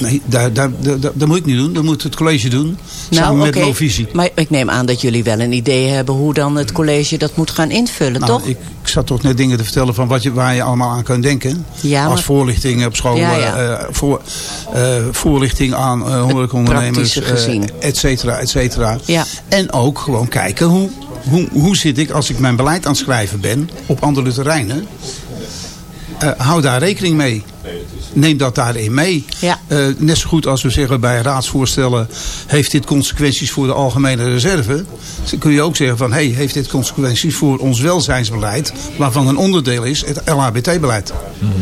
Nee, daar, daar, daar, dat moet ik niet doen. Dat moet het college doen. samen met oké. Movisie. Maar ik neem aan dat jullie wel een idee hebben hoe dan het college dat moet gaan invullen, Nou, toch? ik, ik zat toch net dingen te vertellen van wat je, waar je allemaal aan kunt denken. Ja, Als voorlichting op school, Ja, ja. eh, voor, eh, voorlichting aan uh, horecaondernemers, gezien. eh, et cetera, et cetera. Ja. En ook gewoon kijken hoe, hoe, hoe zit ik als ik mijn beleid aan het schrijven ben op andere terreinen. Eh, hou daar rekening mee. Neem dat daarin mee. Ja. Eh, net zo goed als we zeggen bij raadsvoorstellen... heeft dit consequenties voor de algemene reserve? Dan kun je ook zeggen van... Hey, heeft dit consequenties voor ons welzijnsbeleid... waarvan een onderdeel is het LHBT-beleid.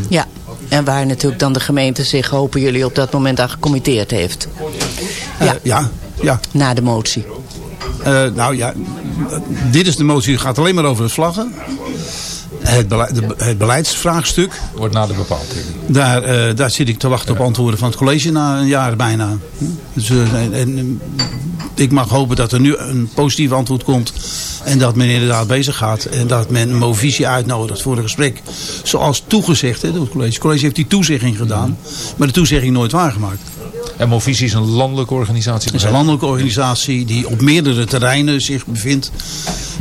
Ja. En waar natuurlijk dan de gemeente zich, hopen jullie, op dat moment aan gecommitteerd heeft. Ja. Ja. ja, ja. Na de motie. Eh, nou ja, dit is de motie, die gaat alleen maar over het vlaggen. Het, beleid, de- het beleidsvraagstuk, Wordt nader bepaald. daar, eh, daar zit ik te wachten op antwoorden van het college na een jaar bijna. Dus, eh, en, en, ik mag hopen dat er nu een positief antwoord komt. En dat men inderdaad bezig gaat. En dat men Movisie uitnodigt voor een gesprek. Zoals toegezegd hè, door het college. Het college heeft die toezegging gedaan. Maar de toezegging nooit waargemaakt. En Movisie is een landelijke organisatie? Het is een landelijke organisatie die op meerdere terreinen zich bevindt.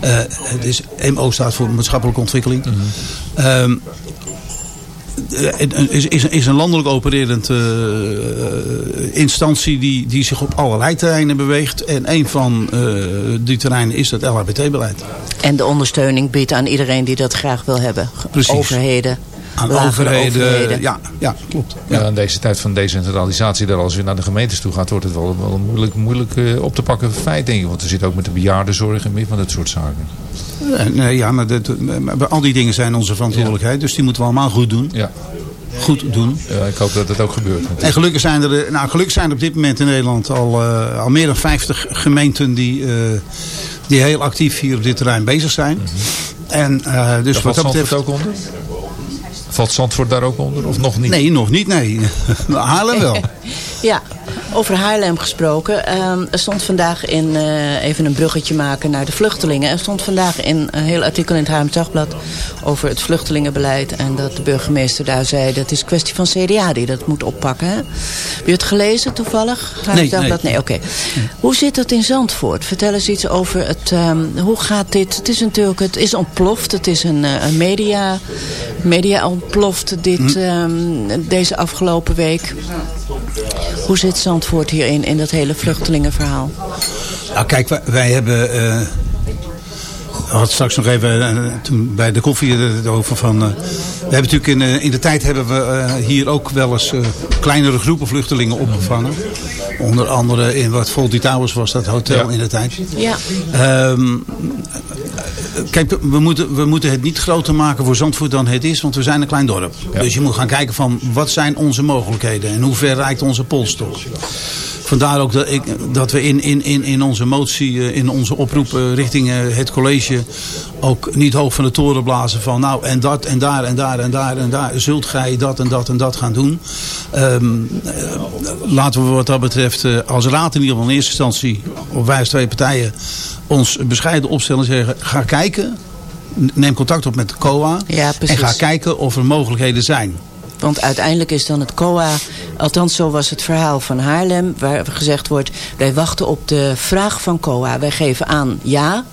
Uh, het is, MO staat voor maatschappelijke ontwikkeling. Mm -hmm. is, is, is een landelijk opererend uh, instantie die, die zich op allerlei terreinen beweegt. En een van uh, die terreinen is het LHBT-beleid. En de ondersteuning biedt aan iedereen die dat graag wil hebben. Precies. Overheden. Aan overheden, overheden, Ja, ja, klopt. Ja. ja, in deze tijd van decentralisatie, dat als je naar de gemeentes toe gaat, wordt het wel, wel een moeilijk, moeilijk uh, op te pakken feit, denk ik. Want er zit ook met de bejaardenzorg en meer van dat soort zaken. Nee, ja, maar, dat, maar al die dingen zijn onze verantwoordelijkheid. Ja. Dus die moeten we allemaal goed doen. Ja. Goed doen. Ja, ik hoop dat het ook gebeurt. Natuurlijk. En gelukkig zijn er, nou, gelukkig zijn er op dit moment in Nederland al, uh, al meer dan 50 gemeenten die, uh, die heel actief hier op dit terrein bezig zijn. Mm -hmm. En uh, dus wat dat betreft ook onder? Valt Zandvoort daar ook onder of nog niet? Nee, nog niet. Nee. Haarlem wel. ja, over Haarlem gesproken. Um, er stond vandaag in, uh, even een bruggetje maken naar de vluchtelingen. Er stond vandaag in een heel artikel in het Haarlem Dagblad over het vluchtelingenbeleid. En dat de burgemeester daar zei, dat is een kwestie van CDA die dat moet oppakken. Hè? Heb je het gelezen toevallig? Nee, Dagblad? nee. nee oké. Okay. Hoe zit het in Zandvoort? Vertel eens iets over het, um, hoe gaat dit? Het is natuurlijk, het is ontploft. Het is een, een media, media ontploft dit, um, deze afgelopen week. Hoe zit Zandvoort hierin, in dat hele vluchtelingenverhaal? Nou kijk, wij, hebben... Uh, had straks nog even uh, toen bij de koffie het over van... Uh, we hebben natuurlijk in, in de tijd hebben we hier ook wel eens kleinere groepen vluchtelingen opgevangen. Onder andere in wat Volty Towers was, dat hotel ja. in de tijd. Ja. Um, kijk, we moeten, we moeten het niet groter maken voor Zandvoort dan het is, want we zijn een klein dorp. Ja. Dus je moet gaan kijken van wat zijn onze mogelijkheden en hoe ver reikt onze pols toch. Vandaar ook dat, ik, dat we in, in, in, in onze motie, in onze oproep richting het college ook niet hoog van de toren blazen van nou en dat en daar en daar en daar en daar zult gij dat en dat en dat gaan doen. Um, laten we wat dat betreft als raad in ieder geval in eerste instantie of wij als twee partijen ons bescheiden opstellen en zeggen ga kijken neem contact op met de COA ja, en ga kijken of er mogelijkheden zijn. Want uiteindelijk is dan het COA, althans zo was het verhaal van Haarlem, waar gezegd wordt, wij wachten op de vraag van COA. Wij geven aan ja,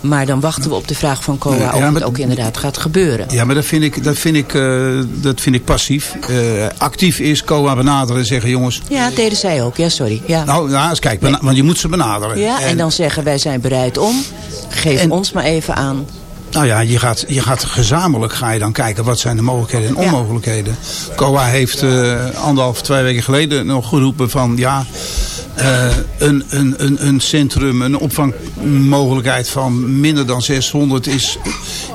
maar dan wachten we op de vraag van COA ja, of maar, het ook inderdaad gaat gebeuren. Ja, maar dat vind ik, dat vind ik, uh, dat vind ik passief. Uh, actief is COA benaderen en zeggen jongens... Ja, dat deden zij ook. Ja, sorry. Ja. Nou, ja, eens kijk, want je moet ze benaderen. Ja, en, en dan zeggen wij zijn bereid om. Geef en, ons maar even aan. Nou ja, je gaat, je gaat gezamenlijk ga je dan kijken wat zijn de mogelijkheden en onmogelijkheden. COA heeft uh, anderhalf, twee weken geleden nog geroepen van ja, uh, een, een, een, een centrum, een opvangmogelijkheid van minder dan 600 is,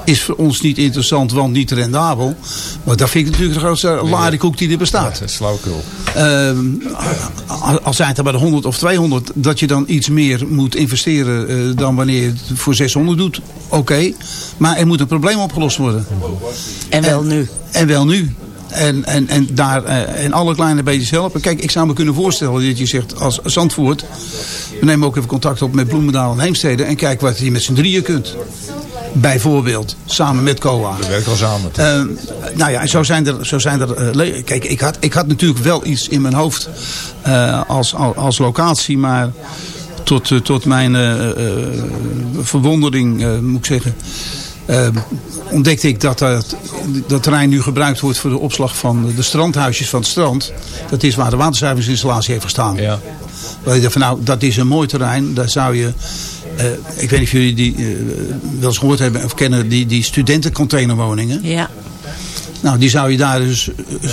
is voor ons niet interessant, want niet rendabel. Maar dat vind ik natuurlijk de grootste larikoek die er bestaat. Ja, flauwkul. Uh, al zijn het er bij de 100 of 200, dat je dan iets meer moet investeren uh, dan wanneer je het voor 600 doet. Oké, okay. maar er moet een probleem opgelost worden. En wel en, nu. En wel nu. En, en, en daar en alle kleine beetjes helpen. Kijk, ik zou me kunnen voorstellen dat je zegt als Zandvoort... we nemen ook even contact op met Bloemendaal en Heemstede... en kijk wat je met z'n drieën kunt. Bijvoorbeeld, samen met COA. We werken al samen. Uh, nou ja, zo zijn er... Zo zijn er uh, kijk, ik had, ik had natuurlijk wel iets in mijn hoofd uh, als, als, locatie, maar tot, tot mijn verwondering, moet ik zeggen... Uh, ontdekte ik dat dat terrein nu gebruikt wordt voor de opslag van de strandhuisjes van het strand. Dat is waar de waterzuiveringsinstallatie heeft gestaan. Ja. Waar je dacht van nou, dat is een mooi terrein. Daar zou je, uh, ik weet niet of jullie die uh, wel eens gehoord hebben of kennen, die, die studentencontainerwoningen. Ja. Nou, die zou je daar dus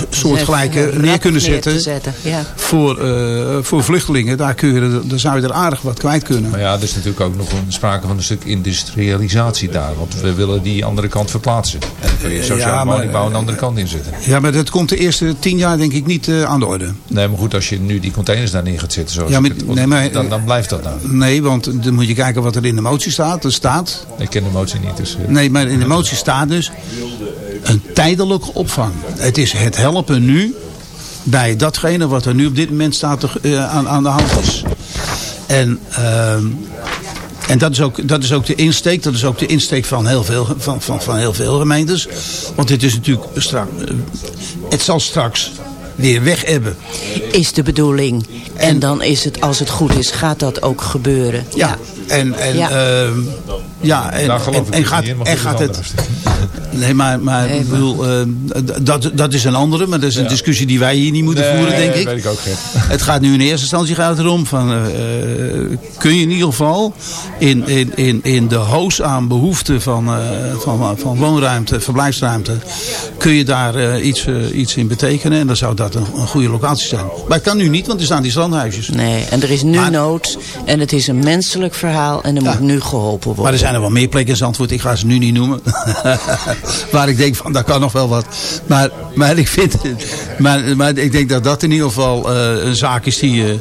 soortgelijke neer kunnen zetten. Neer zetten ja. voor, uh, voor vluchtelingen. Daar, kun je, daar zou je er aardig wat kwijt kunnen. Maar ja, er is natuurlijk ook nog een sprake van een stuk industrialisatie daar. Want we willen die andere kant verplaatsen. En dan kun je sociaal ja, woningbouw aan de andere kant inzetten. Ja, maar dat komt de eerste tien jaar denk ik niet uh, aan de orde. Nee, maar goed, als je nu die containers daar neer gaat zetten. Zoals ja, maar, het, nee, maar, dan, dan blijft dat nou. Nee, want dan moet je kijken wat er in de motie staat. Er staat... Ik ken de motie niet. Dus, uh, nee, maar in de motie staat dus een tijdelijke opvang. Het is het helpen nu bij datgene wat er nu op dit moment staat te, uh, aan, aan de hand is. En, uh, en dat, is ook, dat is ook de insteek. Dat is ook de insteek van heel veel, van, van, van heel veel gemeentes. Want dit is natuurlijk straks. Uh, het zal straks weer weg hebben. Is de bedoeling. En, dan is het, als het goed is, gaat dat ook gebeuren. Ja, en, en, Ja. ehm, ja, en, Daar geloof en, ik en dus gaat, niet in, maar en goed, gaat dat het... Nee, maar, maar ik bedoel, d- dat, dat is een andere, maar dat is een Ja. discussie die wij hier niet moeten Nee, voeren, denk ik. weet ik ook niet. Het gaat nu in eerste instantie gaat het erom van, eh, eh, kun je in ieder geval in, in, in, in de hoos aan behoeften van, eh, van, van woonruimte, verblijfsruimte, kun je daar eh, iets, eh, iets in betekenen. En dan zou dat een, een goede locatie zijn. Maar het kan nu niet, want er staan die strandhuisjes. Nee, en er is nu Maar- nood. En het is een menselijk verhaal. En er moet nu geholpen worden. Maar er zijn er wel meer plekken in Zandvoort. Ik ga ze nu niet noemen. Waar ik denk van, daar kan nog wel wat. Maar, maar ik vind, maar, maar ik denk dat dat in ieder geval eh, een zaak is die, eh,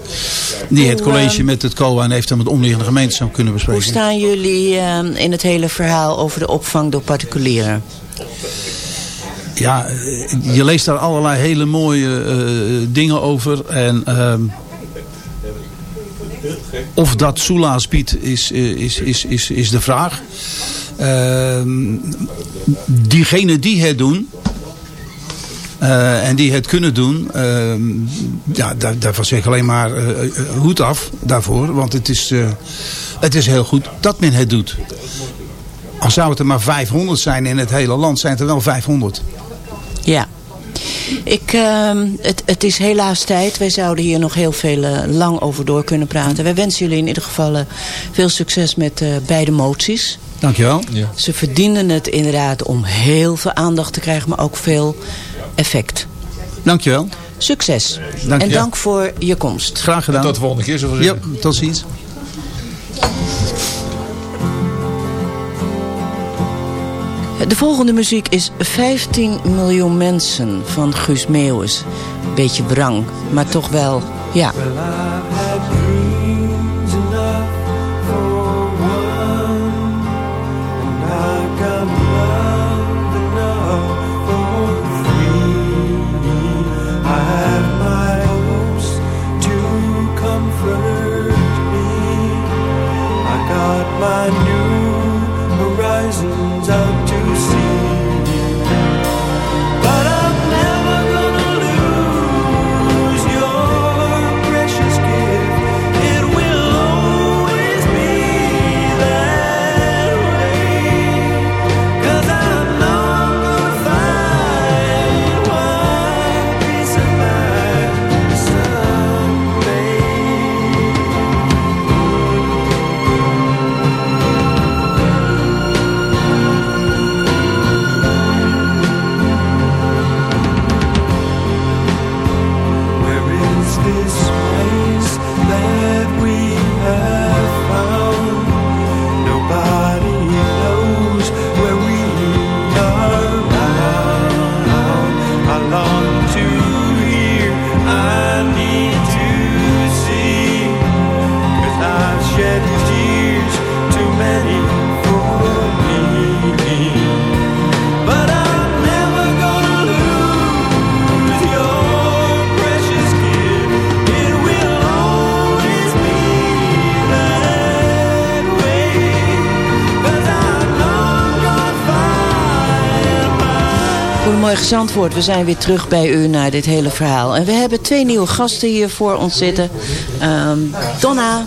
die het Hoe, college ehm, met het COA en eventueel met omliggende gemeenten zou kunnen Hoe bespreken. staan jullie eh, in het hele verhaal over de opvang door particulieren? Ja, eh, je leest daar allerlei hele mooie eh, dingen over. En ehm, of dat soelaas biedt is, eh, is, is, is, is de vraag. Ehm, diegenen die het doen... eh, en die het kunnen doen, ehm, ja, daar, zeg ik alleen maar eh, hoed af daarvoor. Want het is, het is heel goed dat men het doet. Al zou het er maar 500 zijn in het hele land, zijn het er wel 500. Ja. Ik, ehm, het, het is helaas tijd. Wij zouden hier nog heel veel eh, lang over door kunnen praten. Wij wensen jullie in ieder geval eh, veel succes met eh, beide moties. Dankjewel. Ze verdienen het inderdaad om heel veel aandacht te krijgen, maar ook veel effect. Dankjewel. Succes. Dank en dank voor je komst. Graag gedaan. Tot de volgende keer, Ja, tot ziens. De volgende muziek is 15 miljoen mensen van Guus Meeuwis. Beetje wrang, maar toch wel, ja. Zandvoort, we zijn weer terug bij u naar dit hele verhaal. En we hebben twee nieuwe gasten hier voor ons zitten. Ehm, Donna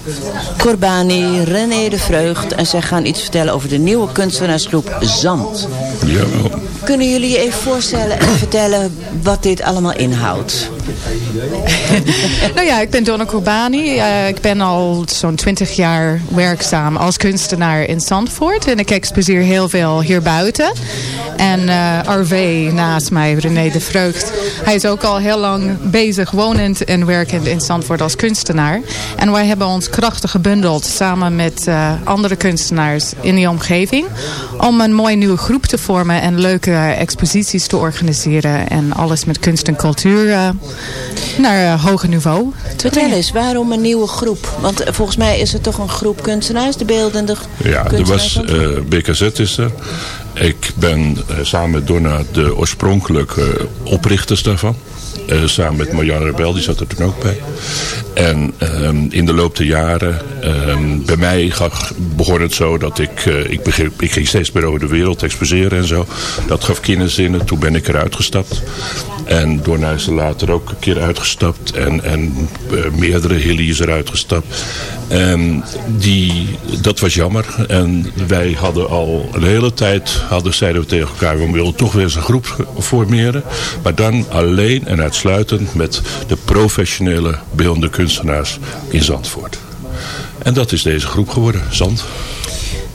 Corbani, René de Vreugd. En zij gaan iets vertellen over de nieuwe kunstenaarsgroep Zand. Jawel. Kunnen jullie je even voorstellen en vertellen wat dit allemaal inhoudt? nou ja, ik ben Donna Corbani. Ik ben al zo'n 20 jaar werkzaam als kunstenaar in Zandvoort. En ik exposeer heel veel hier buiten. En eh, RV naast mij, René de Vreugd. Hij is ook al heel lang bezig wonend en werkend in Zandvoort als kunstenaar. En wij hebben ons krachten gebundeld samen met eh, andere kunstenaars in die omgeving. Om een mooie nieuwe groep te vormen en leuke exposities te organiseren. En alles met kunst en cultuur eh, naar eh, hoger niveau. Vertel eens, waarom een nieuwe groep? Want eh, volgens mij is het toch een groep kunstenaars, de beeldende Ja, er kunstenaars was, van- eh, BKZ is er. Ik ben eh, samen met Donna de oorspronkelijke oprichters daarvan. Eh, samen met Marianne Rebel, die zat er toen ook bij. En ehm, in de loop der jaren, ehm, bij mij begon het zo dat ik, eh, ik, ik ging steeds meer over de wereld exposeren en zo. Dat gaf kinderzinnen, toen ben ik eruit gestapt. En Dorna is er later ook een keer uitgestapt. En, en eh, meerdere Hilly eruit gestapt. En die, dat was jammer. En wij hadden al een hele tijd, hadden, zeiden we tegen elkaar, we willen toch weer eens een groep formeren. Maar dan alleen en uitsluitend met de professionele beeldende kunstenaars in Zandvoort. En dat is deze groep geworden, Zand.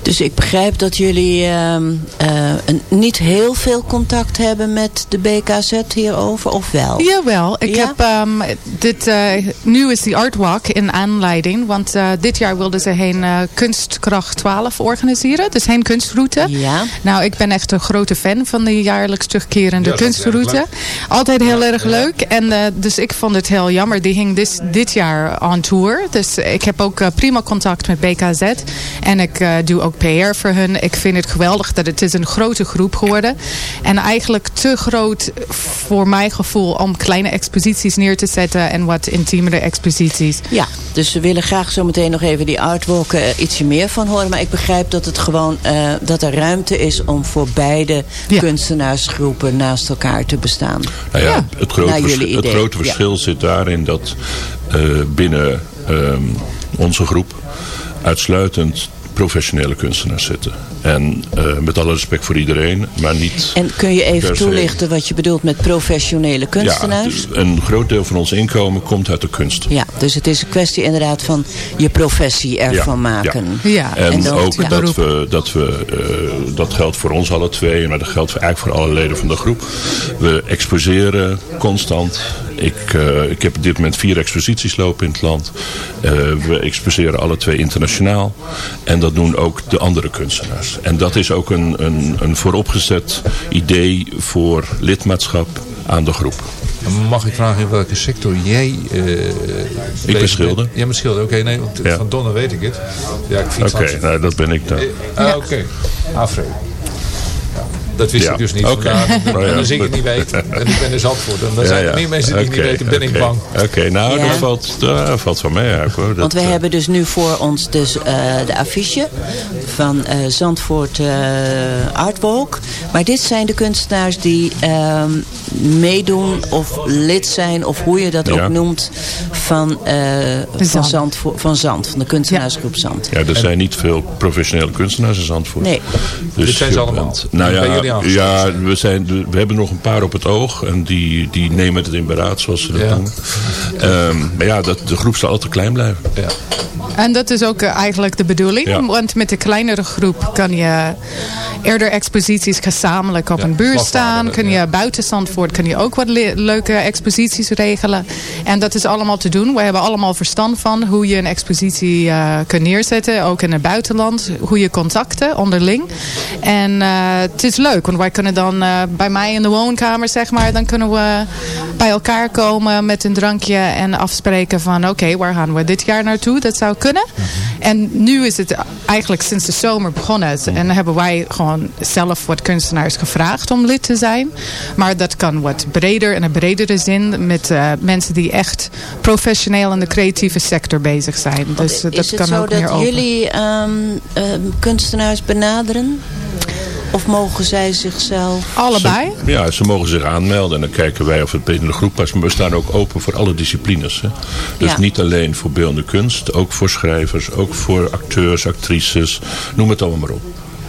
Dus ik begrijp dat jullie ehm, eh, een, niet heel veel contact hebben met de BKZ hierover, of wel? Jawel, ik Ja? heb ehm, dit, eh, nu is die artwalk in aanleiding, want eh, dit jaar wilden ze heen Kunstkracht 12 organiseren, dus heen kunstroute. Ja. Nou, ik ben echt een grote fan van de jaarlijks terugkerende Ja, kunstroute. Altijd heel erg leuk en eh, dus ik vond het heel jammer, die ging dus, dit jaar on tour. Dus ik heb ook prima contact met BKZ en ik eh, doe ook PR voor hun. Ik vind het geweldig dat het is een grote groep geworden. En eigenlijk te groot voor mijn gevoel om kleine exposities neer te zetten en wat intiemere exposities. Ja, dus we willen graag zo meteen nog even die artwalk eh, ietsje meer van horen. Maar ik begrijp dat het gewoon eh, dat er ruimte is om voor beide kunstenaarsgroepen naast elkaar te bestaan. Nou ja, het, grote Naar vers- jullie het grote Ja. verschil zit daarin dat eh, binnen ehm, onze groep uitsluitend professionele kunstenaars zitten. En eh, met alle respect voor iedereen, maar niet... En kun je even toelichten wat je bedoelt met professionele kunstenaars? Ja, een groot deel van ons inkomen komt uit de kunst. Ja, dus het is een kwestie inderdaad van je professie ervan maken. En, dan- ook ja. dat we, dat we eh, dat geldt voor ons alle twee, maar dat geldt voor, eigenlijk voor alle leden van de groep. We exposeren constant. Ik, eh, ik heb op dit moment vier exposities lopen in het land. Eh, we exposeren alle twee internationaal. En dat doen ook de andere kunstenaars. En dat is ook een, een, een vooropgezet idee voor lidmaatschap aan de groep. Mag ik vragen in welke sector jij eh bezig ben schilder. Jij bent schilder, oké. nee, want Ja. van Donner weet ik het. Ja, ik fiets Oké, nou, dat ben ik dan. Ah, oké. Afre. Dat wist Ja, ik dus niet. oké. Vandaar. Nou ja, en als ik het niet weet, en ik ben dus Zandvoort. En dan Ja, zijn er ja. meer mensen die het niet weten, ben ik oké. bang. Oké, nou, Ja. dat valt, dat valt van mij eigenlijk hoor. Dat, Want we eh, hebben dus nu voor ons dus, eh, de affiche van eh, Zandvoort eh, Artwalk. Maar dit zijn de kunstenaars die ehm, meedoen of lid zijn, of hoe je dat Ja. ook noemt, van, eh, van, Zand. Van Zand, van de kunstenaarsgroep Zand. Ja, er zijn niet veel professionele kunstenaars in Zandvoort. Nee. Dus Dit zijn ze allemaal. Nou Bij ja, jullie aangesloten. ja we, zijn, we hebben nog een paar op het oog. En die, die nemen het in beraad, zoals ze dat Ja. noemen. Ehm, maar ja, dat, de groep zal altijd klein blijven. Ja. En dat is ook eh, eigenlijk de bedoeling. Ja. Want met de kleinere groep kan je eerder exposities gezamenlijk op een buurt staan. Kun je buiten Zandvoort kun je ook wat le- leuke exposities regelen. En dat is allemaal te doen. We hebben allemaal verstand van hoe je een expositie eh kunt neerzetten. Ook in het buitenland. Hoe je contacten onderling. En eh, het is leuk. Want wij kunnen dan eh, bij mij in de woonkamer zeg maar. Dan kunnen we bij elkaar komen met een drankje. En afspreken van oké waar gaan we dit jaar naartoe. Dat zou kunnen. En nu is het eigenlijk sinds de zomer begonnen. En hebben wij gewoon zelf wat kunstenaars gevraagd om lid te zijn. Maar dat kan wat breder in een bredere zin. Met eh, mensen die echt professioneel in de creatieve sector bezig zijn. Dus dat is het kan zo ook meer dat open. jullie ehm, ehm, kunstenaars benaderen? Of mogen zij zichzelf... Allebei? Ze, ja, ze mogen zich aanmelden en dan kijken wij of het binnen de groep past. Maar we staan ook open voor alle disciplines. Hè. Dus Ja. niet alleen voor beeldende kunst, ook voor schrijvers, ook voor acteurs, actrices. Noem het allemaal maar op.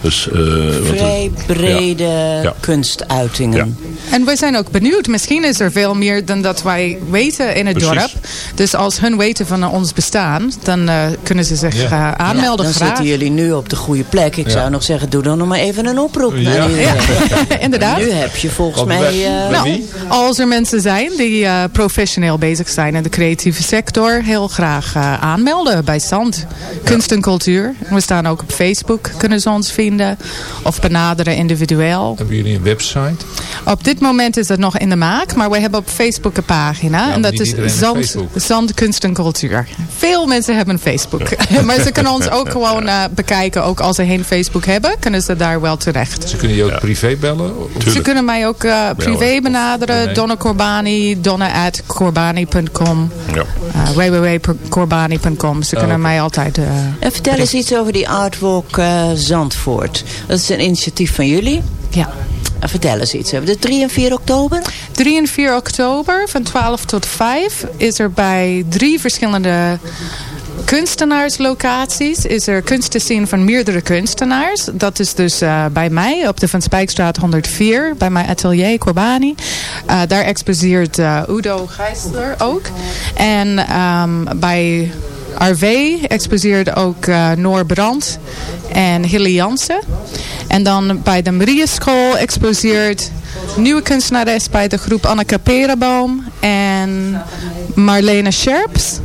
Dus, eh, Vrij brede Ja. Ja. kunstuitingen. En wij zijn ook benieuwd. Misschien is er veel meer dan dat wij weten in het Precies. dorp. Dus als hun weten van ons bestaan, dan eh, kunnen ze zich eh, aanmelden Ja, dan graag. zitten jullie nu op de goede plek. Ik Ja. zou nog zeggen, doe dan nog maar even een oproep. naar inderdaad. Nu heb je volgens mij... eh, nou, als er mensen zijn die eh, professioneel bezig zijn in de creatieve sector, heel graag eh, aanmelden bij Zand. Kunst en cultuur. We staan ook op Facebook, kunnen ze ons vinden. Vrienden of benaderen individueel. Hebben jullie een website? Op dit moment is dat nog in de maak, maar we hebben op Facebook een pagina. en dat is Zand, Kunst en Cultuur. Veel mensen hebben Facebook. maar ze kunnen ons ook gewoon eh, bekijken. Ook als ze geen Facebook hebben, kunnen ze daar wel terecht. Ze kunnen je ook privé bellen? Ze kunnen mij ook eh, privé benaderen. Nee. Donna Corbani, donna.corbani.com. Ja. Uh, www.corbani.com. Ze kunnen mij altijd... eh, En vertel eens iets over die Artwalk eh, Zandvoort. Dat is een initiatief van jullie. Ja. Vertel eens iets de 3 en 4 oktober. 3 en 4 oktober van 12 tot 5 is er bij drie verschillende kunstenaarslocaties is er kunst te zien van meerdere kunstenaars. Dat is dus eh, bij mij op de Van Spijkstraat 104, bij mijn atelier Corbani. Eh, daar exposeert eh, Udo Geisler ook. En ehm, bij RV exposeert ook eh, Noor Brandt en Hille Jansen. En dan bij de Marieschool exposeert nieuwe kunstenares bij de groep Anneke Perenboom en Marlene Scherps.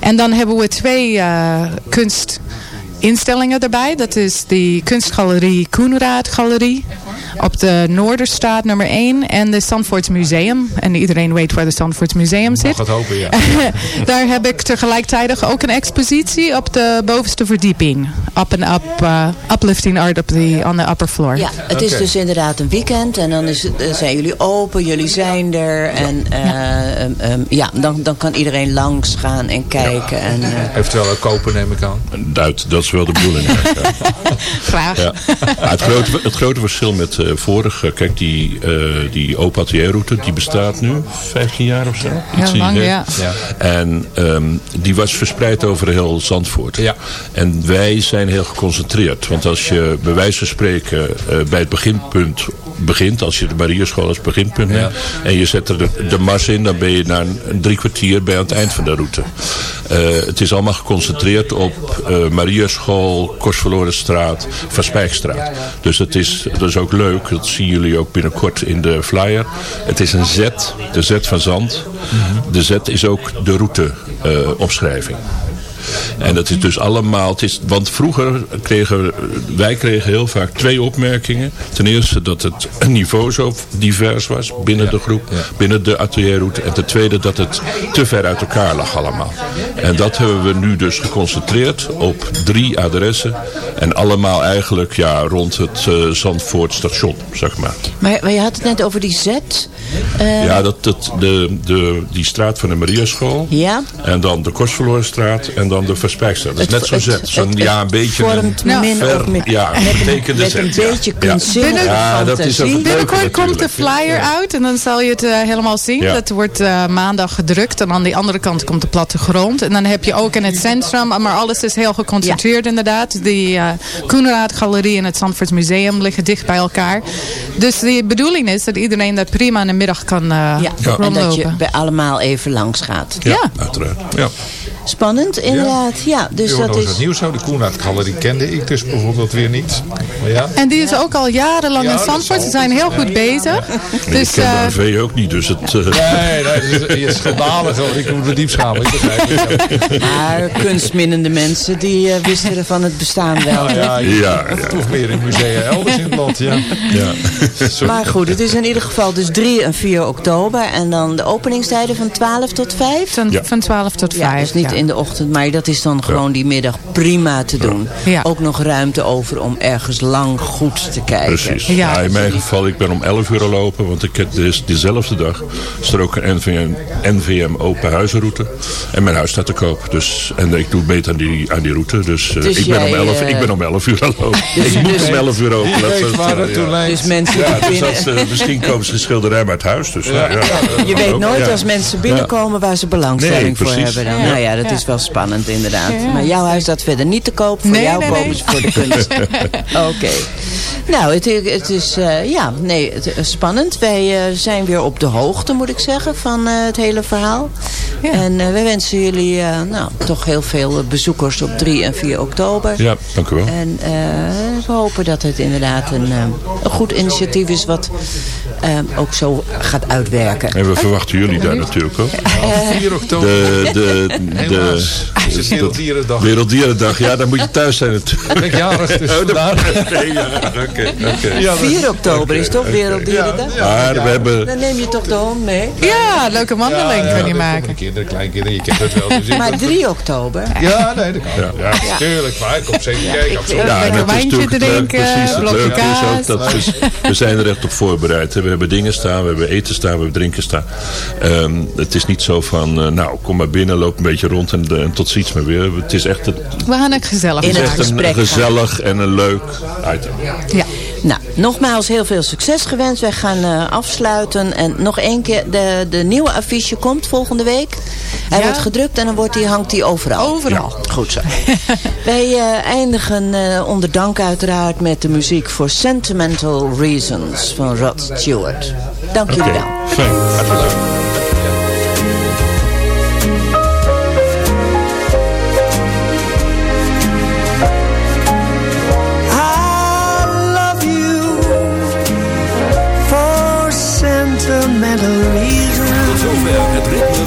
En dan hebben we twee eh, kunstinstellingen erbij. Dat is die kunstgalerie Koenraad Galerie op de Noorderstraat nummer 1 en de Zandvoorts Museum. En iedereen weet waar de Zandvoorts Museum zit. Mag het hopen, ja. Daar heb ik tegelijkertijd ook een expositie op de bovenste verdieping. Up and up, uh, uplifting art op the, on the upper floor. Ja, het is dus inderdaad een weekend en dan is eh, zijn jullie open, jullie zijn er. En eh, ehm, ehm, ja, dan, dan kan iedereen langs gaan en kijken. En, eh, Eventueel ook kopen neem ik aan. Duit, dat is wel de bedoeling. ja. Graag. Ja. Het, grote, het grote verschil met vorige, kijk die, eh die open atelierroute, die bestaat nu 15 jaar of zo. Iets lang, ja. En ehm, die was verspreid over heel Zandvoort. Ja. En wij zijn heel geconcentreerd. Want als je bij wijze van spreken eh, bij het beginpunt begint, als je de Marieschool als beginpunt neemt, en je zet er de, de mars in, dan ben je na een, een drie kwartier bij aan het eind van de route. Eh, het is allemaal geconcentreerd op eh Marieschool, Korsverlorenstraat, Van Spijkstraat. Dus het is, dat is ook leuk, dat zien jullie ook binnenkort in de flyer. Het is een Z, de Z van Zand. De Z is ook de routeomschrijving. En dat is dus allemaal, het is, want vroeger kregen wij kregen heel vaak twee opmerkingen. Ten eerste dat het niveau zo divers was binnen de groep, binnen de atelierroute. En ten tweede dat het te ver uit elkaar lag allemaal. En dat hebben we nu dus geconcentreerd op drie adressen. En allemaal eigenlijk ja, rond het eh Zandvoort station, zeg maar. maar, maar je had het net over die Z. eh, Ja, dat, dat, de, de, die straat van de Mariaschool. Ja? En dan de Korsverlorenstraat en dan de Verspijkstraat. Dat is net het- zet. Zo'n ja, een beetje vormt een min ver, meer- ja, met een- met beetje Ja. kunstzinnige Ja, dat is Binnenkort komt de flyer uit en dan zal je het eh, helemaal zien. Dat wordt eh, maandag gedrukt en aan die andere kant komt de plattegrond. En dan heb je ook in het centrum, maar alles is heel geconcentreerd inderdaad. Die uh, Koenraad Galerie en het Zandvoorts Museum liggen dicht bij elkaar. Dus de bedoeling is dat iedereen dat prima in de middag kan eh Ja, en dat je rondlopen. bij allemaal even langs gaat. Ja. Uiteraard. Ja. Spannend, inderdaad. Ja, dus dat is... wat nieuws zo. De Koenraad Galerie kende ik dus bijvoorbeeld weer niet. Maar ja. En die is ook al jarenlang Ja, in dat Zandvoort. Ze zijn heel goed bezig. En Dus ik ken eh, de RV ook niet, dus het... eh, Nee, nee, het is, is schandalig. hoor. Ik moet me diep schamen. Het. Maar kunstminnende mensen, die eh, wisten er van het bestaan wel. Nou ja, Ja, toch meer in musea elders in het land. Ja. Maar goed, het is in ieder geval dus 3 en 4 oktober. En dan de openingstijden van 12 tot 5. van, Ja. van 12 tot 5. Ja, dus niet ja. in de ochtend, maar dat is dan gewoon die middag prima te doen. Ja. Ook nog ruimte over om ergens lang goed te kijken. Precies. Ja. Ja, in mijn geval, ik ben om 11 uur lopen, want ik heb dus diezelfde dag is er ook een NVM, NVM open huizenroute. En mijn huis staat te koop. Dus, en ik doe beter aan die, aan die route. Dus, eh, Dus ik, ben jij, om 11, eh, ik ben om 11 uur al lopen. dus- ik moet dus- om 11 uur open. Wie dat weet soort, waar het toe ja. Dus mensen Ja, dus eh, misschien komen ze schilderij bij het huis. Dus, ja. Ja, Je weet nooit Ja. als mensen binnenkomen waar ze belangstelling Nee, voor hebben. Dan. Ja. Nou ja, dat Ja. is wel spannend inderdaad. Ja. Maar jouw huis staat verder niet te koop. Voor Nee, jou nee, voor de kunst. Oké. Nou, het, het is eh, ja, nee, het is spannend. Wij eh, zijn weer op de hoogte, moet ik zeggen, van eh, het hele verhaal. Ja. En eh, wij wensen jullie eh, nou, toch heel veel bezoekers op 3 en 4 oktober. ja, dank u wel. En eh, we hopen dat het inderdaad een, een goed initiatief is wat eh, ook zo gaat uitwerken. En we verwachten jullie daar natuurlijk ook. 4 oktober. De, de, de, Helaas. Het is Werelddierendag. Werelddierendag. Ja, dan moet je thuis zijn natuurlijk. Ben ik jarig, dus Oh, dat- vandaar. Nee, ja, oké, oké. Ja, 4 oktober is toch Werelddierendag? Maar we hebben... Dan neem je toch de hond mee? Ja, leuke wandeling kan je maken. Kinderen, kleinkinderen, je kent het wel. Dus Maar 3 oktober? Ja, nee, dat kan. Ja, ja. tuurlijk. Maar ik kom zeker kijken. Ja, is natuurlijk leuk- drinken, precies, het blokje leuke is ook kaas. dat we, zijn er echt op voorbereid. We hebben dingen staan, we hebben eten staan, we hebben drinken staan. Ehm, het is niet zo van, eh, nou, kom maar binnen, loop een beetje rond en, eh, en tot ziens maar weer. Het is echt, het, We gaan ook gezellig het is het echt een gezellig en een leuk item. Ja. Nou, nogmaals heel veel succes gewenst. Wij gaan eh, afsluiten. En nog één keer, de, de nieuwe affiche komt volgende week. Hij Ja. wordt gedrukt en dan wordt die, hangt hij overal. Overal. Goed zo. Wij eh, eindigen eh, onder dank uiteraard met de muziek voor Sentimental Reasons van Rod Stewart. Dank jullie wel. fijn. Hartelijk